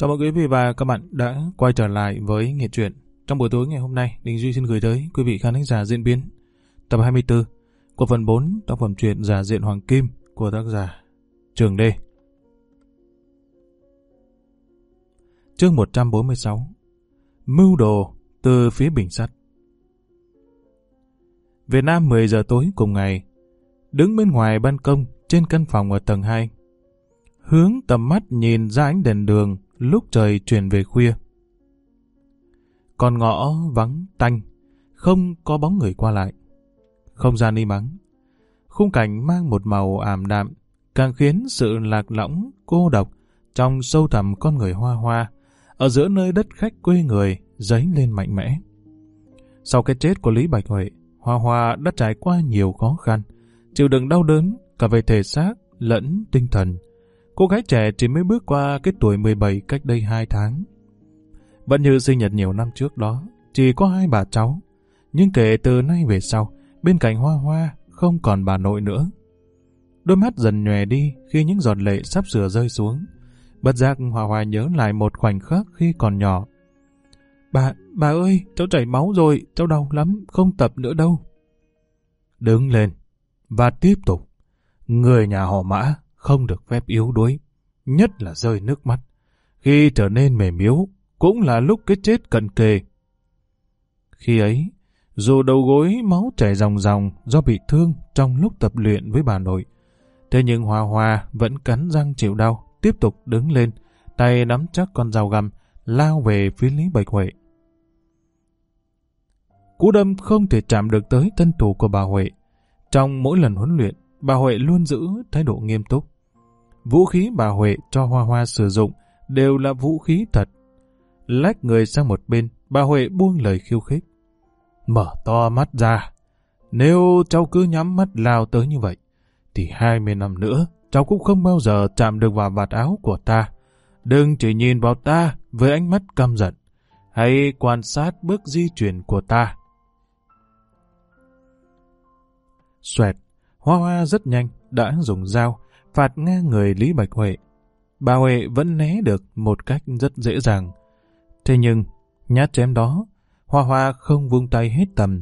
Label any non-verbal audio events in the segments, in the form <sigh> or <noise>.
Chào mừng quý vị và các bạn đã quay trở lại với Nghệ truyện. Trong buổi tối ngày hôm nay, Đình Duy xin gửi tới quý vị khán thính giả diễn biến tập 24 của phần 4 tác phẩm truyện Giả diện Hoàng Kim của tác giả Trường Đê. Chương 146 Mưu đồ từ phía bình sắt Việt Nam 10 giờ tối cùng ngày, đứng bên ngoài ban công trên căn phòng ở tầng 2. Hướng tầm mắt nhìn ra ánh đèn đường lúc trời chuyển về khuya. Con ngõ vắng tanh, không có bóng người qua lại. Không gian im mắng. Khung cảnh mang một màu ảm đạm, càng khiến sự lạc lõng, cô độc trong sâu thẳm con người hoa hoa, ở giữa nơi đất khách quê người, dấy lên mạnh mẽ. Sau cái chết của Lý Bạch Huệ, Hoa Hoa đã trải qua nhiều khó khăn, chịu đựng đau đớn cả về thể xác lẫn tinh thần. Cô gái trẻ chỉ mới bước qua cái tuổi 17 cách đây 2 tháng. Vẫn như sinh nhật nhiều năm trước đó, chỉ có hai bà cháu. Nhưng kể từ nay về sau, bên cạnh Hoa Hoa không còn bà nội nữa. Đôi mắt dần nhòe đi khi những giọt lệ sắp sửa rơi xuống. Bất giác Hoa Hoa nhớ lại một khoảnh khắc khi còn nhỏ. Bà, bà ơi, cháu chảy máu rồi, cháu đau lắm, không tập nữa đâu. Đứng lên, và tiếp tục. Người nhà họ mã không được phép yếu đuối, nhất là rơi nước mắt. Khi trở nên mềm yếu, cũng là lúc cái chết cận kề. Khi ấy, dù đầu gối máu chảy ròng ròng do bị thương trong lúc tập luyện với bà nội, thế nhưng hòa hòa vẫn cắn răng chịu đau, tiếp tục đứng lên, tay nắm chắc con dao găm, lao về phía Lý Bạch Huệ. Cú đâm không thể chạm được tới thân thủ của bà Huệ. Trong mỗi lần huấn luyện, bà Huệ luôn giữ thái độ nghiêm túc. Vũ khí bà Huệ cho Hoa Hoa sử dụng đều là vũ khí thật. Lách người sang một bên, bà Huệ buông lời khiêu khích. Mở to mắt ra. Nếu cháu cứ nhắm mắt lao tới như vậy, thì hai mươi năm nữa, cháu cũng không bao giờ chạm được vào vạt áo của ta. Đừng chỉ nhìn vào ta với ánh mắt căm giận, hãy quan sát bước di chuyển của ta. Xoẹt, Hoa Hoa rất nhanh đã dùng dao phạt ngang người Lý Bạch Huệ. Bà Huệ vẫn né được một cách rất dễ dàng. Thế nhưng, nhát chém đó, Hoa Hoa không vung tay hết tầm.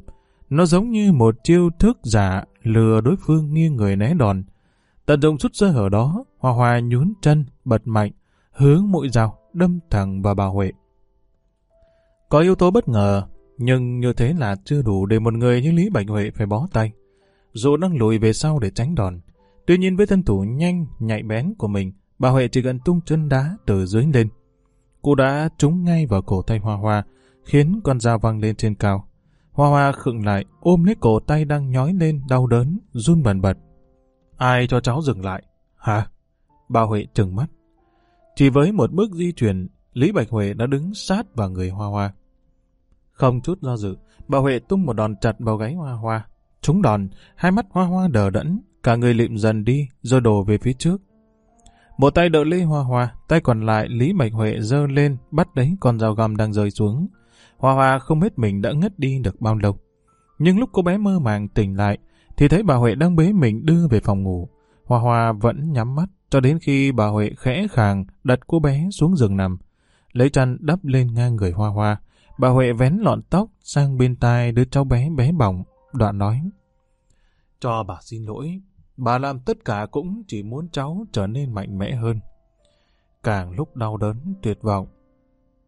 Nó giống như một chiêu thức giả lừa đối phương nghiêng người né đòn. Tận dụng chút sơ hở đó, Hoa Hoa nhún chân, bật mạnh, hướng mũi dao đâm thẳng vào bà Huệ. Có yếu tố bất ngờ, nhưng như thế là chưa đủ để một người như Lý Bạch Huệ phải bó tay. Dù đang lùi về sau để tránh đòn, tuy nhiên với thân thủ nhanh, nhạy bén của mình, bà Huệ chỉ cần tung chân đá từ dưới lên. Cô đã trúng ngay vào cổ tay Hoa Hoa, khiến con dao văng lên trên cao. Hoa Hoa khựng lại, ôm lấy cổ tay đang nhói lên, đau đớn, run bần bật. Ai cho cháu dừng lại? Hả? Bà Huệ trừng mắt. Chỉ với một bước di chuyển, Lý Bạch Huệ đã đứng sát vào người Hoa Hoa. Không chút do dự, bà Huệ tung một đòn chặt vào gáy Hoa Hoa. Trúng đòn, hai mắt Hoa Hoa đờ đẫn, cả người lịm dần đi, rồi đổ về phía trước. Một tay đỡ lấy Hoa Hoa, tay còn lại Lý Bạch Huệ giơ lên, bắt lấy con dao găm đang rơi xuống. Hoa Hoa không biết mình đã ngất đi được bao lâu. Nhưng lúc cô bé mơ màng tỉnh lại, thì thấy bà Huệ đang bế mình đưa về phòng ngủ. Hoa Hoa vẫn nhắm mắt, cho đến khi bà Huệ khẽ khàng đặt cô bé xuống giường nằm. Lấy chăn đắp lên ngang người Hoa Hoa. Bà Huệ vén lọn tóc sang bên tai đứa cháu bé bé bỏng, đoạn nói. Cho bà xin lỗi, bà làm tất cả cũng chỉ muốn cháu trở nên mạnh mẽ hơn. Càng lúc đau đớn, tuyệt vọng,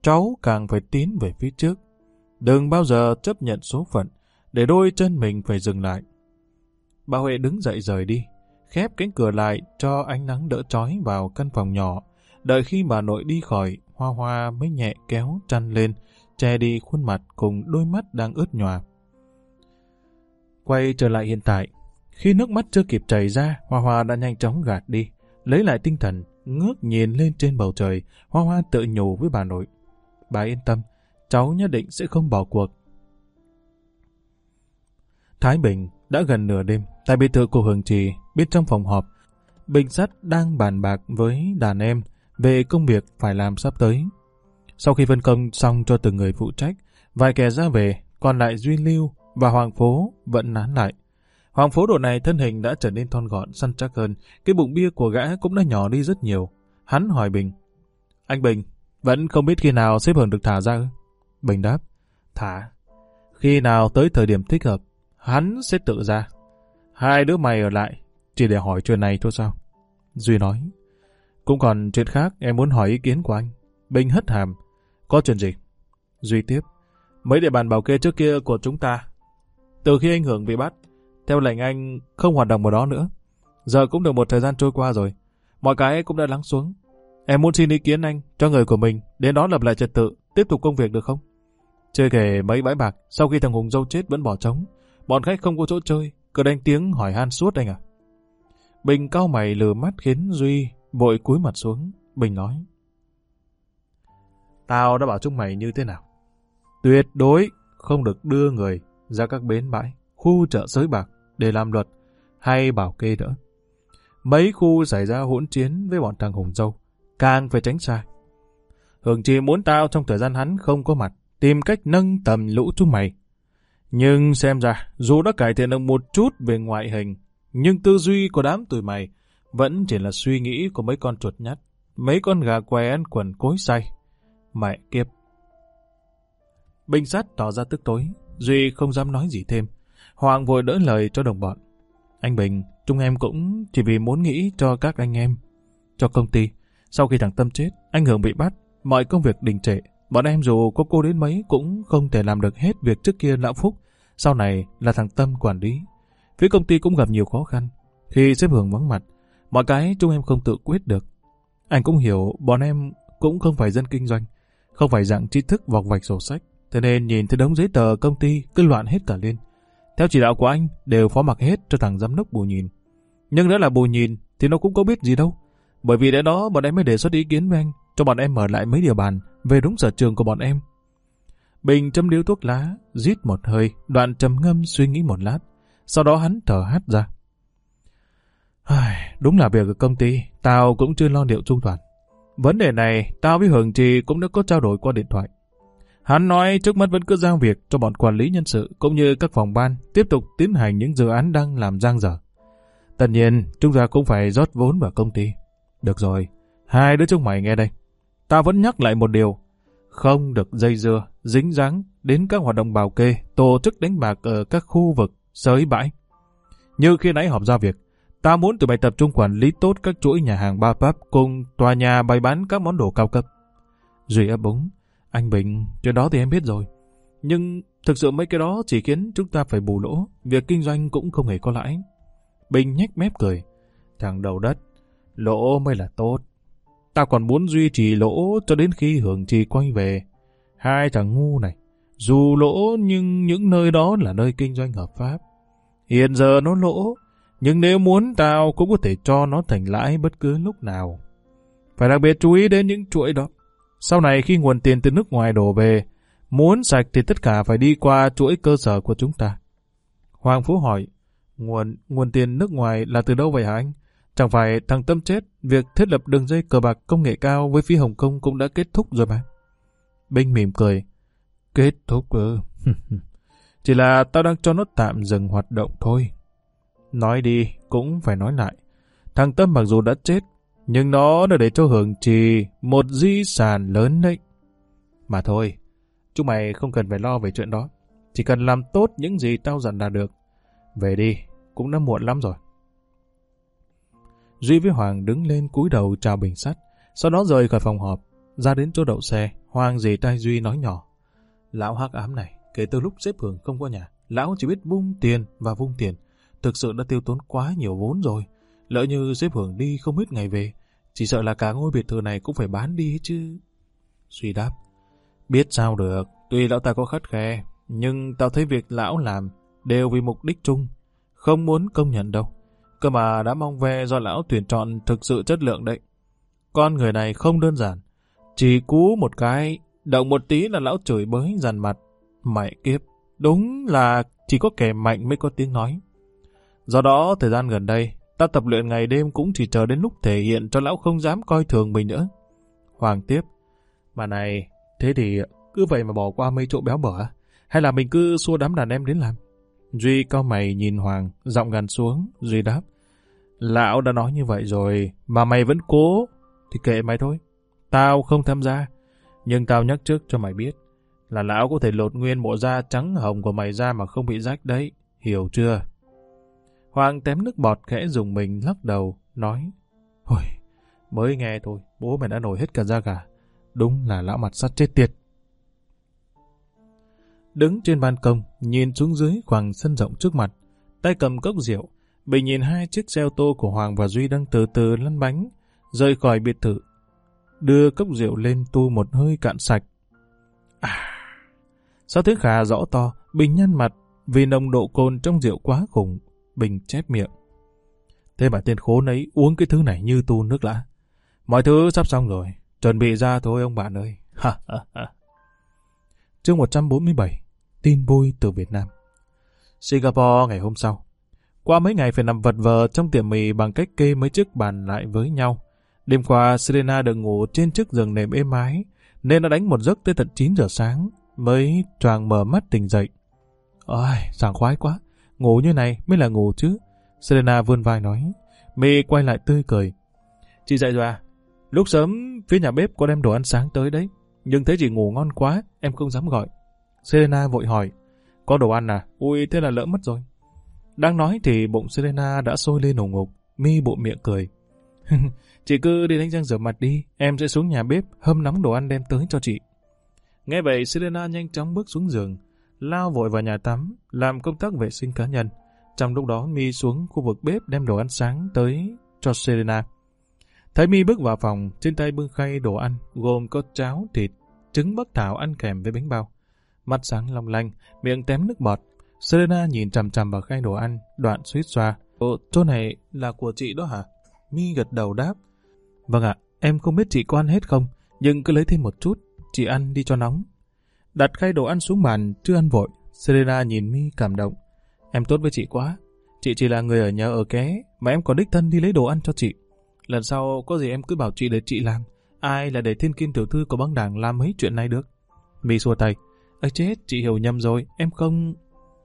cháu càng phải tiến về phía trước. Đừng bao giờ chấp nhận số phận, để đôi chân mình phải dừng lại. Bà Huệ đứng dậy rời đi, khép cánh cửa lại cho ánh nắng đỡ trói vào căn phòng nhỏ. Đợi khi bà nội đi khỏi, Hoa Hoa mới nhẹ kéo chăn lên, che đi khuôn mặt cùng đôi mắt đang ướt nhòa. Quay trở lại hiện tại, khi nước mắt chưa kịp chảy ra, Hoa Hoa đã nhanh chóng gạt đi, lấy lại tinh thần, ngước nhìn lên trên bầu trời, Hoa Hoa tự nhủ với bà nội. Bà yên tâm, cháu nhất định sẽ không bỏ cuộc. Thái Bình đã gần nửa đêm, tại biệt thự của Hường Trì, biết trong phòng họp, Bình Sắt đang bàn bạc với đàn em về công việc phải làm sắp tới. Sau khi phân công xong cho từng người phụ trách, vài kẻ ra về, còn lại Duy Lưu và Hoàng Phố vẫn nán lại. Hoàng Phố độ này thân hình đã trở nên thon gọn, săn chắc hơn, cái bụng bia của gã cũng đã nhỏ đi rất nhiều. Hắn hỏi Bình, Anh Bình, Vẫn không biết khi nào xếp hưởng được thả ra ư? Bình đáp. Thả. Khi nào tới thời điểm thích hợp, hắn sẽ tự ra. Hai đứa mày ở lại, chỉ để hỏi chuyện này thôi sao? Duy nói. Cũng còn chuyện khác em muốn hỏi ý kiến của anh. Bình hất hàm. Có chuyện gì? Duy tiếp. Mấy địa bàn bảo kê trước kia của chúng ta. Từ khi anh Hưởng bị bắt, theo lệnh anh không hoạt động ở đó nữa. Giờ cũng được một thời gian trôi qua rồi. Mọi cái cũng đã lắng xuống. Em muốn xin ý kiến anh, cho người của mình, đến đó lập lại trật tự, tiếp tục công việc được không? Chơi kể mấy bãi bạc, sau khi thằng Hùng dâu chết vẫn bỏ trống. Bọn khách không có chỗ chơi, cứ đánh tiếng hỏi han suốt anh à. Bình cao mày lừa mắt khiến Duy vội cúi mặt xuống. Bình nói. Tao đã bảo chúng mày như thế nào? Tuyệt đối không được đưa người ra các bến bãi, khu chợ sới bạc để làm luật hay bảo kê nữa. Mấy khu xảy ra hỗn chiến với bọn thằng Hùng Dâu, càng phải tránh xa. Hưởng chỉ muốn tao trong thời gian hắn không có mặt, tìm cách nâng tầm lũ chúng mày. Nhưng xem ra, dù đã cải thiện được một chút về ngoại hình, nhưng tư duy của đám tụi mày vẫn chỉ là suy nghĩ của mấy con chuột nhắt, mấy con gà què ăn quần cối say. Mẹ kiếp! Binh sát tỏ ra tức tối, Duy không dám nói gì thêm. Hoàng vội đỡ lời cho đồng bọn. Anh Bình, chúng em cũng chỉ vì muốn nghĩ cho các anh em, cho công ty. Sau khi thằng Tâm chết, anh Hưởng bị bắt, mọi công việc đình trệ. Bọn em dù có cô đến mấy cũng không thể làm được hết việc trước kia lão Phúc. Sau này là thằng Tâm quản lý. Phía công ty cũng gặp nhiều khó khăn. Khi xếp Hưởng vắng mặt, mọi cái chúng em không tự quyết được. Anh cũng hiểu bọn em cũng không phải dân kinh doanh, không phải dạng tri thức vọc vạch sổ sách. Thế nên nhìn thấy đống giấy tờ công ty cứ loạn hết cả lên. Theo chỉ đạo của anh, đều phó mặc hết cho thằng giám đốc bù nhìn. Nhưng đã là bù nhìn, thì nó cũng có biết gì đâu. Bởi vì để đó bọn em mới đề xuất ý kiến với anh, cho bọn em mở lại mấy điều bàn về đúng sở trường của bọn em. Bình châm điếu thuốc lá, rít một hơi, đoạn trầm ngâm suy nghĩ một lát. Sau đó hắn thở hát ra. Đúng là việc ở công ty, tao cũng chưa lo liệu trung toàn. Vấn đề này, tao với Hường Trì cũng đã có trao đổi qua điện thoại. Hắn nói trước mắt vẫn cứ giao việc cho bọn quản lý nhân sự cũng như các phòng ban tiếp tục tiến hành những dự án đang làm giang dở. Tất nhiên, chúng ta cũng phải rót vốn vào công ty. Được rồi, hai đứa chúng mày nghe đây. Ta vẫn nhắc lại một điều. Không được dây dưa, dính dáng đến các hoạt động bảo kê, tổ chức đánh bạc ở các khu vực, sới bãi. Như khi nãy họp giao việc, ta muốn tụi mày tập trung quản lý tốt các chuỗi nhà hàng ba pub cùng tòa nhà bày bán các món đồ cao cấp. Duy ấp búng, anh Bình, chuyện đó thì em biết rồi. Nhưng thực sự mấy cái đó chỉ khiến chúng ta phải bù lỗ, việc kinh doanh cũng không hề có lãi. Bình nhếch mép cười. Thằng đầu đất, lỗ mới là tốt. Tao còn muốn duy trì lỗ cho đến khi hưởng trì quay về. Hai thằng ngu này, dù lỗ nhưng những nơi đó là nơi kinh doanh hợp pháp. Hiện giờ nó lỗ, nhưng nếu muốn tao cũng có thể cho nó thành lãi bất cứ lúc nào. Phải đặc biệt chú ý đến những chuỗi đó. Sau này khi nguồn tiền từ nước ngoài đổ về, muốn sạch thì tất cả phải đi qua chuỗi cơ sở của chúng ta. Hoàng Phú hỏi, nguồn nguồn tiền nước ngoài là từ đâu vậy hả anh? Chẳng phải thằng Tâm chết, việc thiết lập đường dây cờ bạc công nghệ cao với phía Hồng Kông cũng đã kết thúc rồi mà. Binh mỉm cười. Kết thúc ư? <laughs> Chỉ là tao đang cho nó tạm dừng hoạt động thôi. Nói đi, cũng phải nói lại. Thằng Tâm mặc dù đã chết, nhưng nó đã để cho hưởng trì một di sản lớn đấy. Mà thôi, chúng mày không cần phải lo về chuyện đó. Chỉ cần làm tốt những gì tao dặn là được. Về đi, cũng đã muộn lắm rồi. Duy với Hoàng đứng lên cúi đầu chào bình sắt, sau đó rời khỏi phòng họp, ra đến chỗ đậu xe, Hoàng dì tay Duy nói nhỏ. Lão hắc ám này, kể từ lúc xếp hưởng không có nhà, lão chỉ biết vung tiền và vung tiền. Thực sự đã tiêu tốn quá nhiều vốn rồi. Lỡ như xếp hưởng đi không biết ngày về, chỉ sợ là cả ngôi biệt thự này cũng phải bán đi chứ. Suy đáp, biết sao được, tuy lão ta có khắt khe, nhưng tao thấy việc lão làm đều vì mục đích chung, không muốn công nhận đâu. Cơ mà đã mong ve do lão tuyển chọn thực sự chất lượng đấy. Con người này không đơn giản, chỉ cú một cái, động một tí là lão chửi bới dằn mặt. Mày kiếp, đúng là chỉ có kẻ mạnh mới có tiếng nói. Do đó, thời gian gần đây, Ta tập luyện ngày đêm cũng chỉ chờ đến lúc thể hiện cho lão không dám coi thường mình nữa. Hoàng tiếp. Mà này, thế thì cứ vậy mà bỏ qua mấy chỗ béo bở Hay là mình cứ xua đám đàn em đến làm? Duy cao mày nhìn Hoàng, giọng gần xuống, Duy đáp. Lão đã nói như vậy rồi, mà mày vẫn cố, thì kệ mày thôi. Tao không tham gia. Nhưng tao nhắc trước cho mày biết, là lão có thể lột nguyên bộ da trắng hồng của mày ra mà không bị rách đấy, hiểu chưa? Hoàng tém nước bọt khẽ dùng mình lắc đầu, nói, Hồi, mới nghe thôi, bố mày đã nổi hết cả da gà. Đúng là lão mặt sắt chết tiệt. Đứng trên ban công, nhìn xuống dưới khoảng sân rộng trước mặt, tay cầm cốc rượu, Bình nhìn hai chiếc xe ô tô của Hoàng và Duy đang từ từ lăn bánh, rời khỏi biệt thự. Đưa cốc rượu lên tu một hơi cạn sạch. À, sau tiếng khà rõ to, Bình nhăn mặt vì nồng độ cồn trong rượu quá khủng. Bình chép miệng. Thế mà tên khốn ấy uống cái thứ này như tu nước lã. Mọi thứ sắp xong rồi, chuẩn bị ra thôi ông bạn ơi. Ha ha ha. Chương 147 Tin vui từ Việt Nam Singapore ngày hôm sau qua mấy ngày phải nằm vật vờ trong tiệm mì bằng cách kê mấy chiếc bàn lại với nhau. Đêm qua, Serena được ngủ trên chiếc giường nệm êm ái, nên nó đánh một giấc tới tận 9 giờ sáng, mới choàng mở mắt tỉnh dậy. Ôi, sảng khoái quá, ngủ như này mới là ngủ chứ. Serena vươn vai nói. Mì quay lại tươi cười. Chị dậy rồi à? Lúc sớm, phía nhà bếp có đem đồ ăn sáng tới đấy. Nhưng thấy chị ngủ ngon quá, em không dám gọi. Serena vội hỏi. Có đồ ăn à? Ui, thế là lỡ mất rồi. Đang nói thì bụng Selena đã sôi lên hùng ngục, mi bộ miệng cười. <laughs> chị cứ đi đánh răng rửa mặt đi, em sẽ xuống nhà bếp hâm nóng đồ ăn đem tới cho chị. Nghe vậy Selena nhanh chóng bước xuống giường, lao vội vào nhà tắm, làm công tác vệ sinh cá nhân. Trong lúc đó Mi xuống khu vực bếp đem đồ ăn sáng tới cho Serena Thấy Mi bước vào phòng, trên tay bưng khay đồ ăn, gồm có cháo, thịt, trứng bắc thảo ăn kèm với bánh bao. Mắt sáng long lanh, miệng tém nước bọt, Serena nhìn chằm chằm vào khay đồ ăn, đoạn suýt xoa. Ồ, chỗ này là của chị đó hả? Mi gật đầu đáp. Vâng ạ, em không biết chị có ăn hết không, nhưng cứ lấy thêm một chút, chị ăn đi cho nóng. Đặt khay đồ ăn xuống bàn, chưa ăn vội. Serena nhìn Mi cảm động. Em tốt với chị quá. Chị chỉ là người ở nhà ở ké, mà em có đích thân đi lấy đồ ăn cho chị. Lần sau có gì em cứ bảo chị để chị làm. Ai là để thiên kim tiểu thư của băng đảng làm mấy chuyện này được? Mi xua tay. Ây chết, chị hiểu nhầm rồi, em không...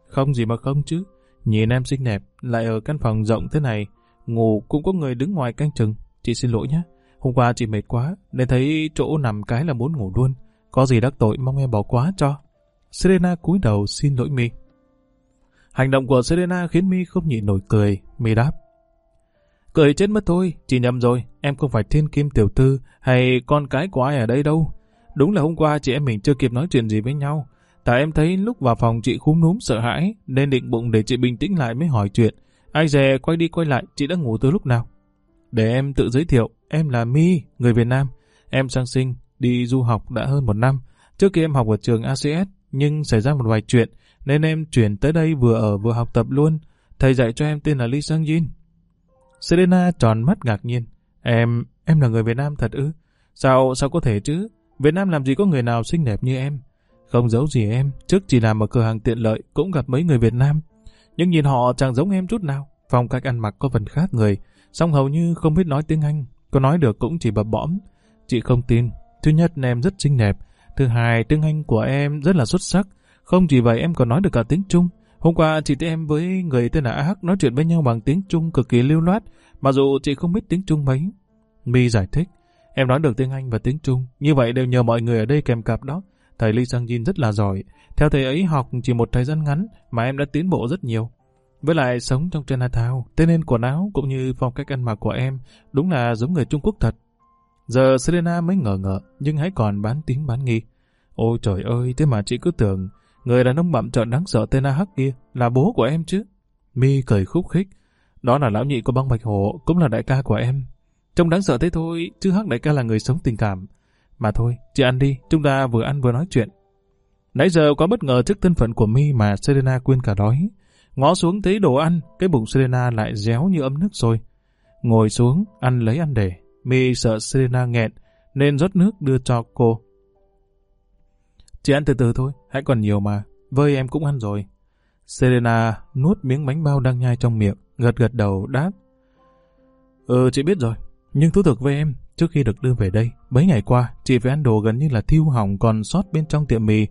Không gì mà không chứ. Nhìn em xinh đẹp, lại ở căn phòng rộng thế này, ngủ cũng có người đứng ngoài canh chừng. Chị xin lỗi nhé. Hôm qua chị mệt quá, nên thấy chỗ nằm cái là muốn ngủ luôn. Có gì đắc tội mong em bỏ quá cho. Serena cúi đầu xin lỗi Mi. Hành động của Serena khiến Mi không nhịn nổi cười. Mi đáp. Cười chết mất thôi, chị nhầm rồi. Em không phải thiên kim tiểu tư hay con cái của ai ở đây đâu. Đúng là hôm qua chị em mình chưa kịp nói chuyện gì với nhau. Tại em thấy lúc vào phòng chị khúm núm sợ hãi, nên định bụng để chị bình tĩnh lại mới hỏi chuyện. Ai dè quay đi quay lại, chị đã ngủ từ lúc nào? Để em tự giới thiệu, em là My, người Việt Nam. Em sang sinh, đi du học đã hơn một năm. Trước kia em học ở trường ACS, nhưng xảy ra một vài chuyện, nên em chuyển tới đây vừa ở vừa học tập luôn. Thầy dạy cho em tên là Lee Sang Jin. Selena tròn mắt ngạc nhiên. Em, em là người Việt Nam thật ư? Sao, sao có thể chứ? Việt Nam làm gì có người nào xinh đẹp như em? Không giấu gì em, trước chỉ làm ở cửa hàng tiện lợi cũng gặp mấy người Việt Nam. Nhưng nhìn họ chẳng giống em chút nào. Phong cách ăn mặc có phần khác người, song hầu như không biết nói tiếng Anh. Có nói được cũng chỉ bập bõm. Chị không tin. Thứ nhất em rất xinh đẹp. Thứ hai tiếng Anh của em rất là xuất sắc. Không chỉ vậy em còn nói được cả tiếng Trung. Hôm qua chị thấy em với người tên là A nói chuyện với nhau bằng tiếng Trung cực kỳ lưu loát, mặc dù chị không biết tiếng Trung mấy. My giải thích, em nói được tiếng Anh và tiếng Trung, như vậy đều nhờ mọi người ở đây kèm cặp đó. Thầy Lee Sang Jin rất là giỏi. Theo thầy ấy học chỉ một thời gian ngắn mà em đã tiến bộ rất nhiều. Với lại sống trong Chinatown, thế nên quần áo cũng như phong cách ăn mặc của em đúng là giống người Trung Quốc thật. Giờ Selena mới ngờ ngợ, nhưng hãy còn bán tín bán nghi. Ôi trời ơi, thế mà chị cứ tưởng người đàn ông bậm trợn đáng sợ tên AH kia là bố của em chứ. Mi cười khúc khích. Đó là lão nhị của băng Bạch hộ cũng là đại ca của em. Trông đáng sợ thế thôi, chứ Hắc đại ca là người sống tình cảm. Mà thôi, chị ăn đi, chúng ta vừa ăn vừa nói chuyện. Nãy giờ quá bất ngờ trước thân phận của mi mà Serena quên cả đói. Ngó xuống thấy đồ ăn, cái bụng Serena lại réo như ấm nước rồi. Ngồi xuống, ăn lấy ăn để. Mi sợ Serena nghẹn, nên rót nước đưa cho cô. Chị ăn từ từ thôi, hãy còn nhiều mà. Vơi em cũng ăn rồi. Serena nuốt miếng bánh bao đang nhai trong miệng, gật gật đầu đáp. Ừ, chị biết rồi. Nhưng thú thực với em, Trước khi được đưa về đây, mấy ngày qua, chị phải ăn đồ gần như là thiêu hỏng còn sót bên trong tiệm mì.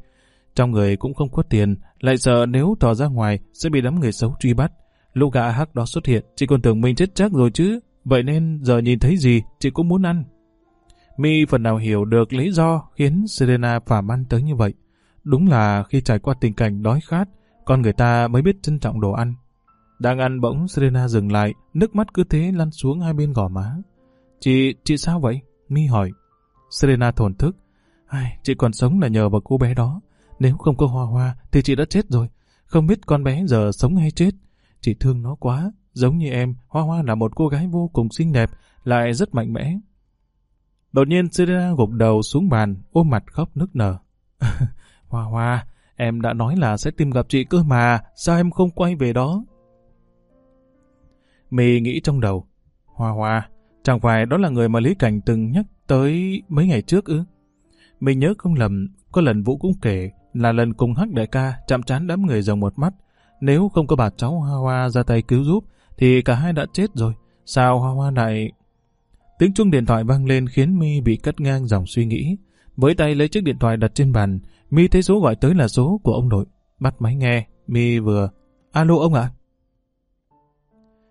Trong người cũng không có tiền, lại sợ nếu tỏ ra ngoài sẽ bị đám người xấu truy bắt. Lúc gã hắc đó xuất hiện, chị còn tưởng mình chết chắc rồi chứ. Vậy nên giờ nhìn thấy gì, chị cũng muốn ăn. Mi phần nào hiểu được lý do khiến Serena phàm ăn tới như vậy. Đúng là khi trải qua tình cảnh đói khát, con người ta mới biết trân trọng đồ ăn. Đang ăn bỗng Serena dừng lại, nước mắt cứ thế lăn xuống hai bên gò má. Chị, chị sao vậy? Mi hỏi. Serena thổn thức. Ai, chị còn sống là nhờ vào cô bé đó. Nếu không có Hoa Hoa thì chị đã chết rồi. Không biết con bé giờ sống hay chết. Chị thương nó quá. Giống như em, Hoa Hoa là một cô gái vô cùng xinh đẹp, lại rất mạnh mẽ. Đột nhiên Serena gục đầu xuống bàn, ôm mặt khóc nức nở. <laughs> Hoa Hoa, em đã nói là sẽ tìm gặp chị cơ mà, sao em không quay về đó? Mì nghĩ trong đầu. Hoa Hoa, chẳng phải đó là người mà Lý Cảnh từng nhắc tới mấy ngày trước ư? Mình nhớ không lầm, có lần Vũ cũng kể là lần cùng hắc đại ca chạm trán đám người dòng một mắt. Nếu không có bà cháu Hoa Hoa ra tay cứu giúp, thì cả hai đã chết rồi. Sao Hoa Hoa lại... Tiếng chuông điện thoại vang lên khiến mi bị cất ngang dòng suy nghĩ. Với tay lấy chiếc điện thoại đặt trên bàn, mi thấy số gọi tới là số của ông nội. Bắt máy nghe, mi vừa... Alo ông ạ?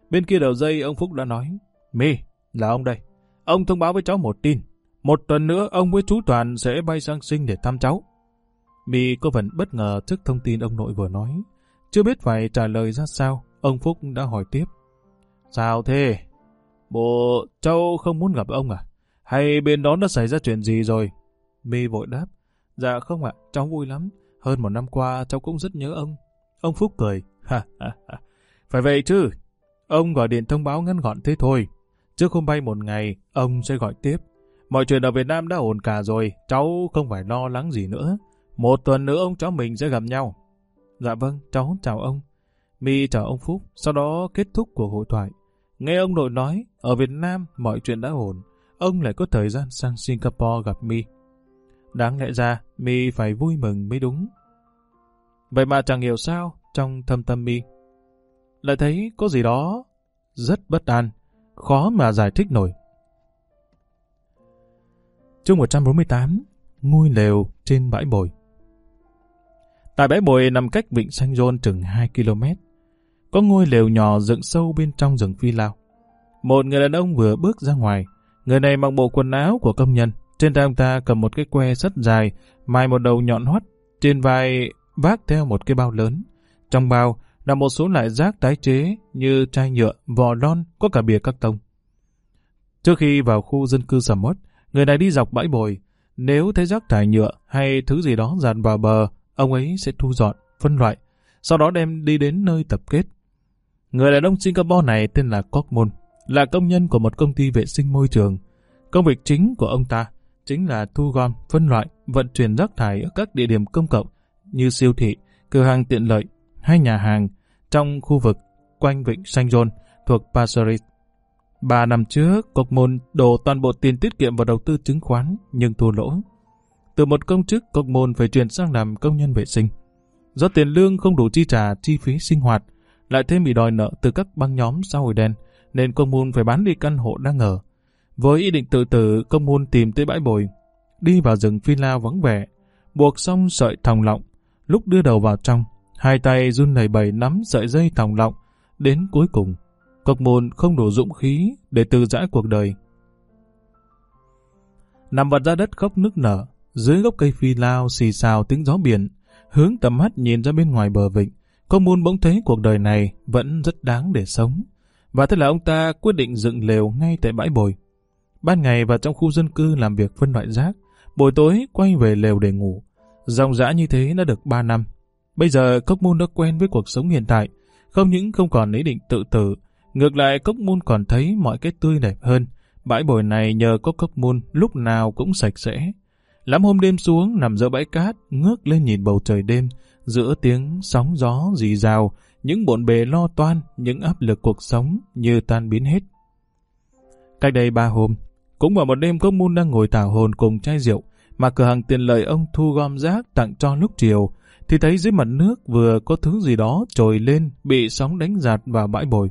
Bên kia đầu dây ông Phúc đã nói, mi là ông đây. Ông thông báo với cháu một tin. Một tuần nữa ông với chú Toàn sẽ bay sang sinh để thăm cháu. Mi có phần bất ngờ trước thông tin ông nội vừa nói. Chưa biết phải trả lời ra sao, ông Phúc đã hỏi tiếp. Sao thế? Bộ cháu không muốn gặp ông à? Hay bên đó đã xảy ra chuyện gì rồi? Mi vội đáp. Dạ không ạ, cháu vui lắm. Hơn một năm qua cháu cũng rất nhớ ông. Ông Phúc cười. Ha ha ha. Phải vậy chứ. Ông gọi điện thông báo ngắn gọn thế thôi. Trước hôm bay một ngày, ông sẽ gọi tiếp. Mọi chuyện ở Việt Nam đã ổn cả rồi, cháu không phải lo lắng gì nữa. Một tuần nữa ông cháu mình sẽ gặp nhau. Dạ vâng, cháu chào ông. Mi chào ông Phúc, sau đó kết thúc cuộc hội thoại. Nghe ông nội nói, ở Việt Nam mọi chuyện đã ổn, ông lại có thời gian sang Singapore gặp Mi. Đáng lẽ ra, Mi phải vui mừng mới đúng. Vậy mà chẳng hiểu sao, trong thâm tâm Mi, lại thấy có gì đó rất bất an, khó mà giải thích nổi. Chương 148 Ngôi lều trên bãi bồi Tại bãi bồi nằm cách vịnh Sanh Rôn chừng 2 km. Có ngôi lều nhỏ dựng sâu bên trong rừng phi lao. Một người đàn ông vừa bước ra ngoài. Người này mặc bộ quần áo của công nhân. Trên tay ông ta cầm một cái que sắt dài, mài một đầu nhọn hoắt. Trên vai vác theo một cái bao lớn. Trong bao là một số loại rác tái chế như chai nhựa, vỏ lon, có cả bìa các tông. Trước khi vào khu dân cư sầm uất, người này đi dọc bãi bồi. Nếu thấy rác thải nhựa hay thứ gì đó dàn vào bờ, ông ấy sẽ thu dọn, phân loại, sau đó đem đi đến nơi tập kết. Người đàn ông Singapore này tên là Cockmon, là công nhân của một công ty vệ sinh môi trường. Công việc chính của ông ta chính là thu gom, phân loại, vận chuyển rác thải ở các địa điểm công cộng như siêu thị, cửa hàng tiện lợi hay nhà hàng trong khu vực quanh vịnh Saint John thuộc Passaris. Ba năm trước, cục đổ toàn bộ tiền tiết kiệm vào đầu tư chứng khoán nhưng thua lỗ. Từ một công chức, cục phải chuyển sang làm công nhân vệ sinh. Do tiền lương không đủ chi trả chi phí sinh hoạt, lại thêm bị đòi nợ từ các băng nhóm xã hội đen, nên công môn phải bán đi căn hộ đang ở. Với ý định tự tử, công môn tìm tới bãi bồi, đi vào rừng phi lao vắng vẻ, buộc xong sợi thòng lọng. Lúc đưa đầu vào trong, hai tay run lẩy bẩy nắm sợi dây thòng lọng. Đến cuối cùng, công môn không đủ dũng khí để từ giã cuộc đời. Nằm vật ra đất khóc nức nở, dưới gốc cây phi lao xì xào tiếng gió biển, hướng tầm mắt nhìn ra bên ngoài bờ vịnh, công môn bỗng thấy cuộc đời này vẫn rất đáng để sống. Và thế là ông ta quyết định dựng lều ngay tại bãi bồi. Ban ngày vào trong khu dân cư làm việc phân loại rác, buổi tối quay về lều để ngủ. Dòng dã như thế đã được 3 năm. Bây giờ Cốc Môn đã quen với cuộc sống hiện tại, không những không còn ý định tự tử, ngược lại Cốc Môn còn thấy mọi cái tươi đẹp hơn. Bãi bồi này nhờ có Cốc Môn lúc nào cũng sạch sẽ. Lắm hôm đêm xuống nằm giữa bãi cát, ngước lên nhìn bầu trời đêm, giữa tiếng sóng gió rì rào, những bộn bề lo toan, những áp lực cuộc sống như tan biến hết. Cách đây ba hôm, cũng vào một đêm Cốc Môn đang ngồi thảo hồn cùng chai rượu, mà cửa hàng tiền lợi ông thu gom rác tặng cho lúc chiều, thì thấy dưới mặt nước vừa có thứ gì đó trồi lên, bị sóng đánh giạt vào bãi bồi.